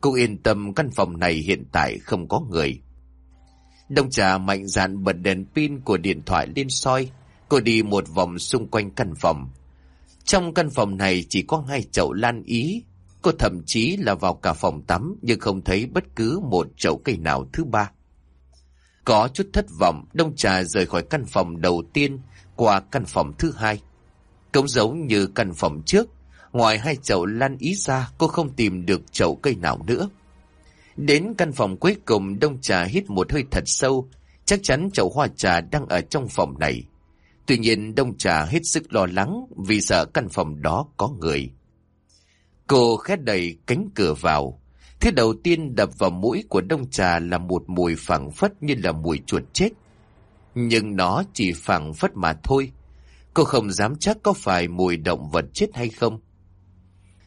Cô yên tâm, căn phòng này hiện tại không có người. Đông trà mạnh dạn bật đèn pin của điện thoại lên soi. Cô đi một vòng xung quanh căn phòng. Trong căn phòng này chỉ có hai chậu lan ý Cô thậm chí là vào cả phòng tắm nhưng không thấy bất cứ một chậu cây nào thứ ba. Có chút thất vọng, Đông Trà rời khỏi căn phòng đầu tiên qua căn phòng thứ hai. Cũng giống như căn phòng trước, ngoài hai chậu lan ý ra cô không tìm được chậu cây nào nữa. Đến căn phòng cuối cùng đông trà hít một hơi thật sâu, chắc chắn chậu hoa trà đang ở trong phòng này. Tuy nhiên đông trà hết sức lo lắng vì sợ căn phòng đó có người. Cô khét đầy cánh cửa vào. Thứ đầu tiên đập vào mũi của đông trà là một mùi phảng phất như là mùi chuột chết. Nhưng nó chỉ phảng phất mà thôi. Cô không dám chắc có phải mùi động vật chết hay không.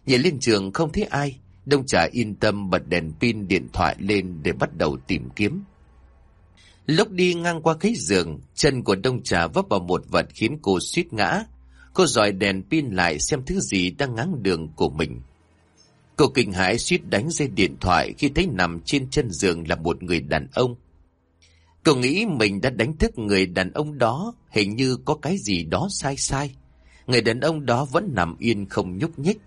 Nhìn lên trường không thấy ai. Đông trà yên tâm bật đèn pin điện thoại lên để bắt đầu tìm kiếm. Lúc đi ngang qua cái giường, chân của đông trà vấp vào một vật khiến cô suýt ngã. Cô dòi đèn pin lại xem thứ gì đang ngáng đường của mình. Cô kinh hãi suýt đánh dây điện thoại khi thấy nằm trên chân giường là một người đàn ông. Cô nghĩ mình đã đánh thức người đàn ông đó, hình như có cái gì đó sai sai. Người đàn ông đó vẫn nằm yên không nhúc nhích.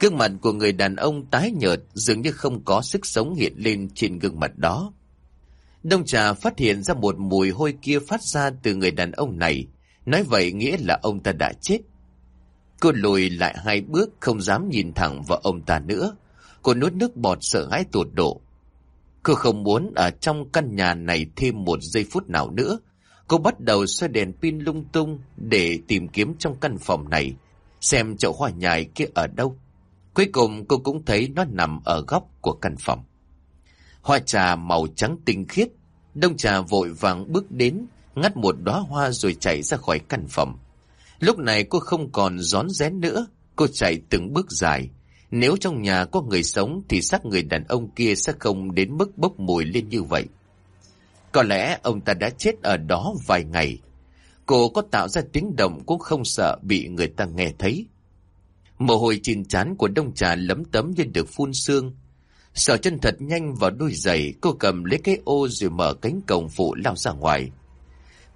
Gương mặt của người đàn ông tái nhợt dường như không có sức sống hiện lên trên gương mặt đó. Đông trà phát hiện ra một mùi hôi kia phát ra từ người đàn ông này. Nói vậy nghĩa là ông ta đã chết. Cô lùi lại hai bước không dám nhìn thẳng vào ông ta nữa. Cô nuốt nước bọt sợ hãi tột độ. Cô không muốn ở trong căn nhà này thêm một giây phút nào nữa. Cô bắt đầu xoay đèn pin lung tung để tìm kiếm trong căn phòng này, xem chậu hoa nhài kia ở đâu. Cuối cùng cô cũng thấy nó nằm ở góc của căn phòng. Hoa trà màu trắng tinh khiết, đông trà vội vàng bước đến, ngắt một đóa hoa rồi chạy ra khỏi căn phòng. Lúc này cô không còn gión rén nữa, cô chạy từng bước dài. Nếu trong nhà có người sống thì xác người đàn ông kia sẽ không đến mức bốc mùi lên như vậy. Có lẽ ông ta đã chết ở đó vài ngày. Cô có tạo ra tiếng động cũng không sợ bị người ta nghe thấy. Mồ hôi chín chán của đông trà lấm tấm như được phun sương. Sợ chân thật nhanh vào đôi giày, cô cầm lấy cái ô rồi mở cánh cổng phụ lao ra ngoài.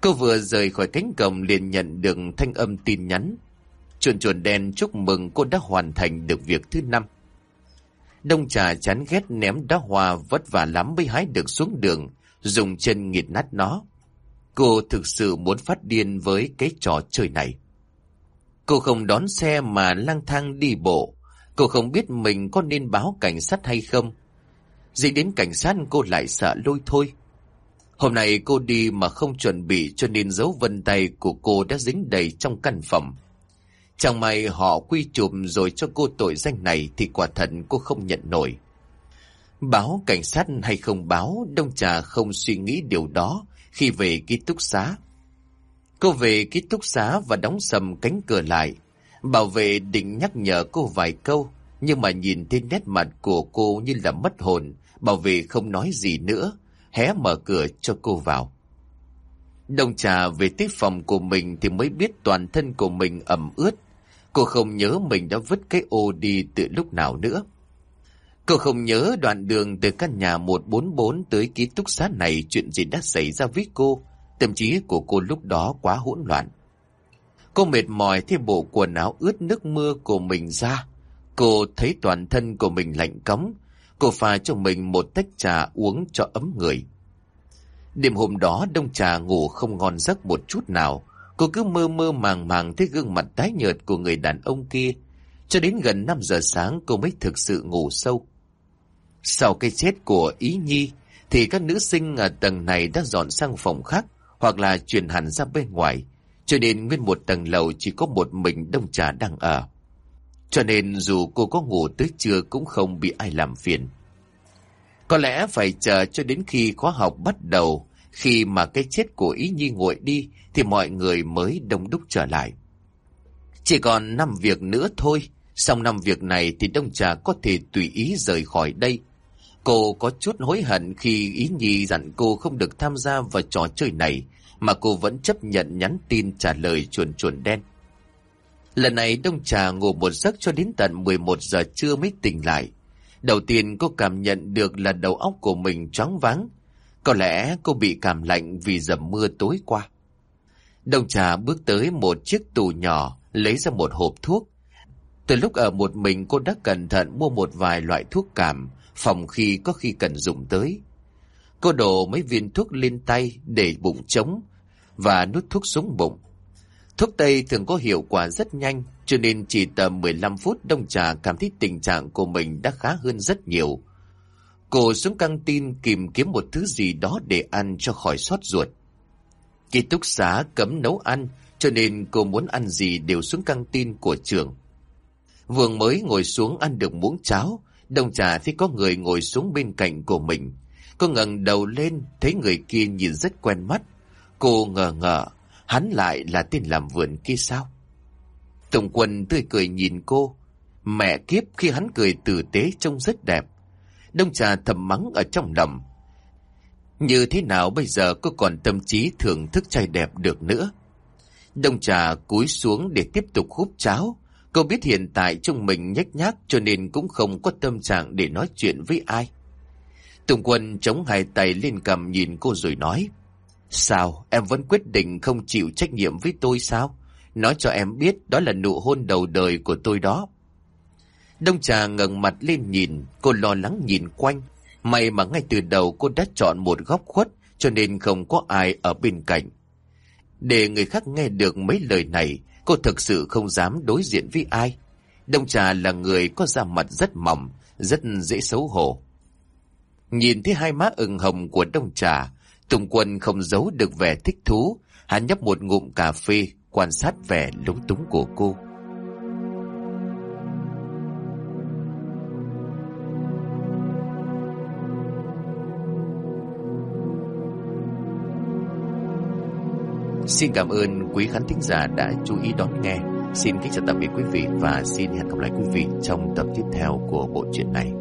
Cô vừa rời khỏi cánh cổng liền nhận được thanh âm tin nhắn. Chuồn chuồn đen chúc mừng cô đã hoàn thành được việc thứ năm. Đông trà chán ghét ném đá hoa vất vả lắm mới hái được xuống đường, dùng chân nghiệt nát nó. Cô thực sự muốn phát điên với cái trò chơi này. Cô không đón xe mà lang thang đi bộ. Cô không biết mình có nên báo cảnh sát hay không. Dĩ đến cảnh sát cô lại sợ lôi thôi. Hôm nay cô đi mà không chuẩn bị cho nên dấu vân tay của cô đã dính đầy trong căn phòng. Chẳng may họ quy chụp rồi cho cô tội danh này thì quả thật cô không nhận nổi. Báo cảnh sát hay không báo, Đông Trà không suy nghĩ điều đó khi về ký túc xá. Cô về ký túc xá và đóng sầm cánh cửa lại. Bảo vệ định nhắc nhở cô vài câu, nhưng mà nhìn thấy nét mặt của cô như là mất hồn, bảo vệ không nói gì nữa, hé mở cửa cho cô vào. Đông trà về tới phòng của mình thì mới biết toàn thân của mình ẩm ướt. Cô không nhớ mình đã vứt cái ô đi từ lúc nào nữa. Cô không nhớ đoạn đường từ căn nhà 144 tới ký túc xá này chuyện gì đã xảy ra với cô. Tâm trí của cô lúc đó quá hỗn loạn. Cô mệt mỏi thay bộ quần áo ướt nước mưa của mình ra. Cô thấy toàn thân của mình lạnh cống. Cô pha cho mình một tách trà uống cho ấm người. Đêm hôm đó đông trà ngủ không ngon giấc một chút nào. Cô cứ mơ mơ màng màng thấy gương mặt tái nhợt của người đàn ông kia. Cho đến gần 5 giờ sáng cô mới thực sự ngủ sâu. Sau cái chết của Ý Nhi, thì các nữ sinh ở tầng này đã dọn sang phòng khác hoặc là chuyển hẳn ra bên ngoài, cho nên nguyên một tầng lầu chỉ có một mình đông trà đang ở. Cho nên dù cô có ngủ tới trưa cũng không bị ai làm phiền. Có lẽ phải chờ cho đến khi khóa học bắt đầu, khi mà cái chết của Ý Nhi nguội đi thì mọi người mới đông đúc trở lại. Chỉ còn 5 việc nữa thôi, xong năm việc này thì Đông Trà có thể tùy ý rời khỏi đây. Cô có chút hối hận khi Ý Nhi dặn cô không được tham gia vào trò chơi này, mà cô vẫn chấp nhận nhắn tin trả lời chuồn chuồn đen. Lần này Đông Trà ngủ một giấc cho đến tận 11 giờ trưa mới tỉnh lại. Đầu tiên cô cảm nhận được là đầu óc của mình choáng váng. Có lẽ cô bị cảm lạnh vì dầm mưa tối qua. Đông Trà bước tới một chiếc tủ nhỏ, lấy ra một hộp thuốc. Từ lúc ở một mình cô đã cẩn thận mua một vài loại thuốc cảm, phòng khi có khi cần dùng tới. Cô đổ mấy viên thuốc lên tay để bụng trống và nút thuốc xuống bụng. Thuốc tây thường có hiệu quả rất nhanh, cho nên chỉ tầm 15 phút đông trà cảm thấy tình trạng của mình đã khá hơn rất nhiều. Cô xuống căng tin tìm kiếm một thứ gì đó để ăn cho khỏi sót ruột. Ký túc xá cấm nấu ăn, cho nên cô muốn ăn gì đều xuống căng tin của trường. Vừa mới ngồi xuống ăn được muỗng cháo, Đông trà thấy có người ngồi xuống bên cạnh của mình. Cô ngẩng đầu lên, thấy người kia nhìn rất quen mắt. Cô ngờ ngờ, hắn lại là tên làm vườn kia sao? Tổng quân tươi cười nhìn cô. Mẹ kiếp khi hắn cười tử tế trông rất đẹp. Đông trà thầm mắng ở trong lòng. Như thế nào bây giờ cô còn tâm trí thưởng thức trai đẹp được nữa? Đông trà cúi xuống để tiếp tục húp cháo. Cô biết hiện tại trong mình nhếch nhác cho nên cũng không có tâm trạng để nói chuyện với ai. Tùng quân chống hai tay lên cầm nhìn cô rồi nói. Sao, em vẫn quyết định không chịu trách nhiệm với tôi sao? Nói cho em biết đó là nụ hôn đầu đời của tôi đó. Đông trà ngẩng mặt lên nhìn, cô lo lắng nhìn quanh. May mà ngay từ đầu cô đã chọn một góc khuất, cho nên không có ai ở bên cạnh. Để người khác nghe được mấy lời này, cô thực sự không dám đối diện với ai. Đông trà là người có da mặt rất mỏng, rất dễ xấu hổ. Nhìn thấy hai má ửng hồng của đông trà, Tùng quân không giấu được vẻ thích thú, hắn nhấp một ngụm cà phê, quan sát vẻ lúng túng của cô. Xin cảm ơn quý khán thính giả đã chú ý đón nghe. Xin kính chào tạm biệt quý vị và xin hẹn gặp lại quý vị trong tập tiếp theo của bộ truyện này.